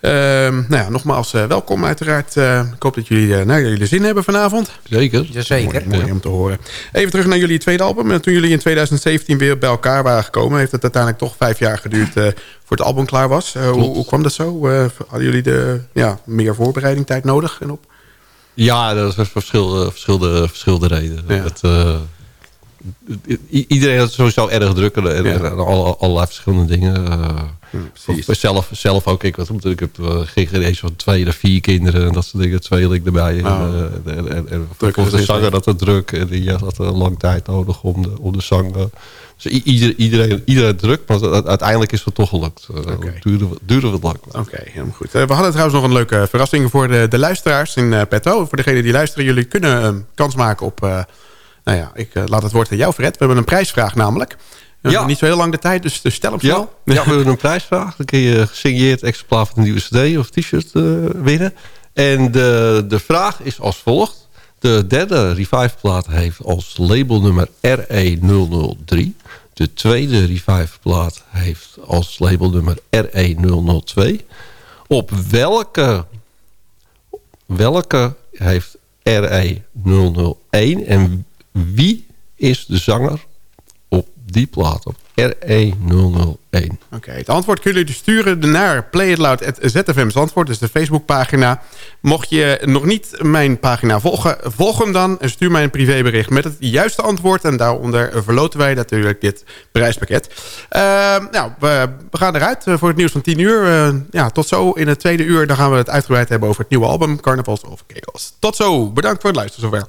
Ehm, nou ja, nogmaals welkom uiteraard. ik hoop dat jullie naar jullie zin hebben vanavond.
Zeker.
Jazeker.
Mooi, mooi om te horen. Even terug naar jullie tweede album. Toen jullie in 2017 weer bij elkaar waren gekomen... heeft het uiteindelijk toch vijf jaar geduurd uh, voor het album klaar was. Uh, hoe, hoe, kwam dat zo? Uh, hadden jullie de, ja, meer voorbereiding tijd nodig? En op?
Ja, dat was verschillende, verschillende, verschillende redenen. Ja. Het, iedereen had sowieso erg druk en, ja. en allerlei verschillende dingen. Ja, zelf, zelf ook. Ik, wat, ik heb uh, geen van twee of vier kinderen en dat soort dingen. Tweeling erbij. Oh. En, en, en, de zanger had het druk. En die had een lang tijd nodig om de, om de zang... Dus iedereen, iedereen, iedereen druk, maar uiteindelijk is het toch gelukt. Okay. Het duurde, duurde wat lang.
Oké, okay, helemaal goed. we hadden trouwens nog een leuke verrassing voor de, de luisteraars in uh, Petto. Voor degenen die luisteren, jullie kunnen kans maken op... Nou ja, ik laat het woord aan jou, Fred. We hebben een prijsvraag namelijk. Ja. Niet zo heel lang de tijd, dus, dus stel hem snel.
Ja, ja, we hebben een prijsvraag. Dan kun je gesigneerd exemplaar van de nieuwe cd of t-shirt uh, winnen. En de, de vraag is als volgt. De derde Revive-plaat heeft als labelnummer RE003. De tweede Revive-plaat heeft als labelnummer RE002. Op welke, welke heeft RE001 en wie is de zanger die plaat op RE001.
Oké, het antwoord kunnen jullie sturen naar playitloud.zfm Zandvoort. Dus de Facebookpagina. Mocht je nog niet mijn pagina volgen, volg hem dan. En stuur mij een privébericht met het juiste antwoord. En daaronder verloten wij natuurlijk dit prijspakket. Uh, nou, we, gaan eruit voor het nieuws van 10 uur. Uh, ja, tot zo in het tweede uur. Dan gaan we het uitgebreid hebben over het nieuwe album Carnivals of Chaos. Tot zo. Bedankt voor het luisteren zover.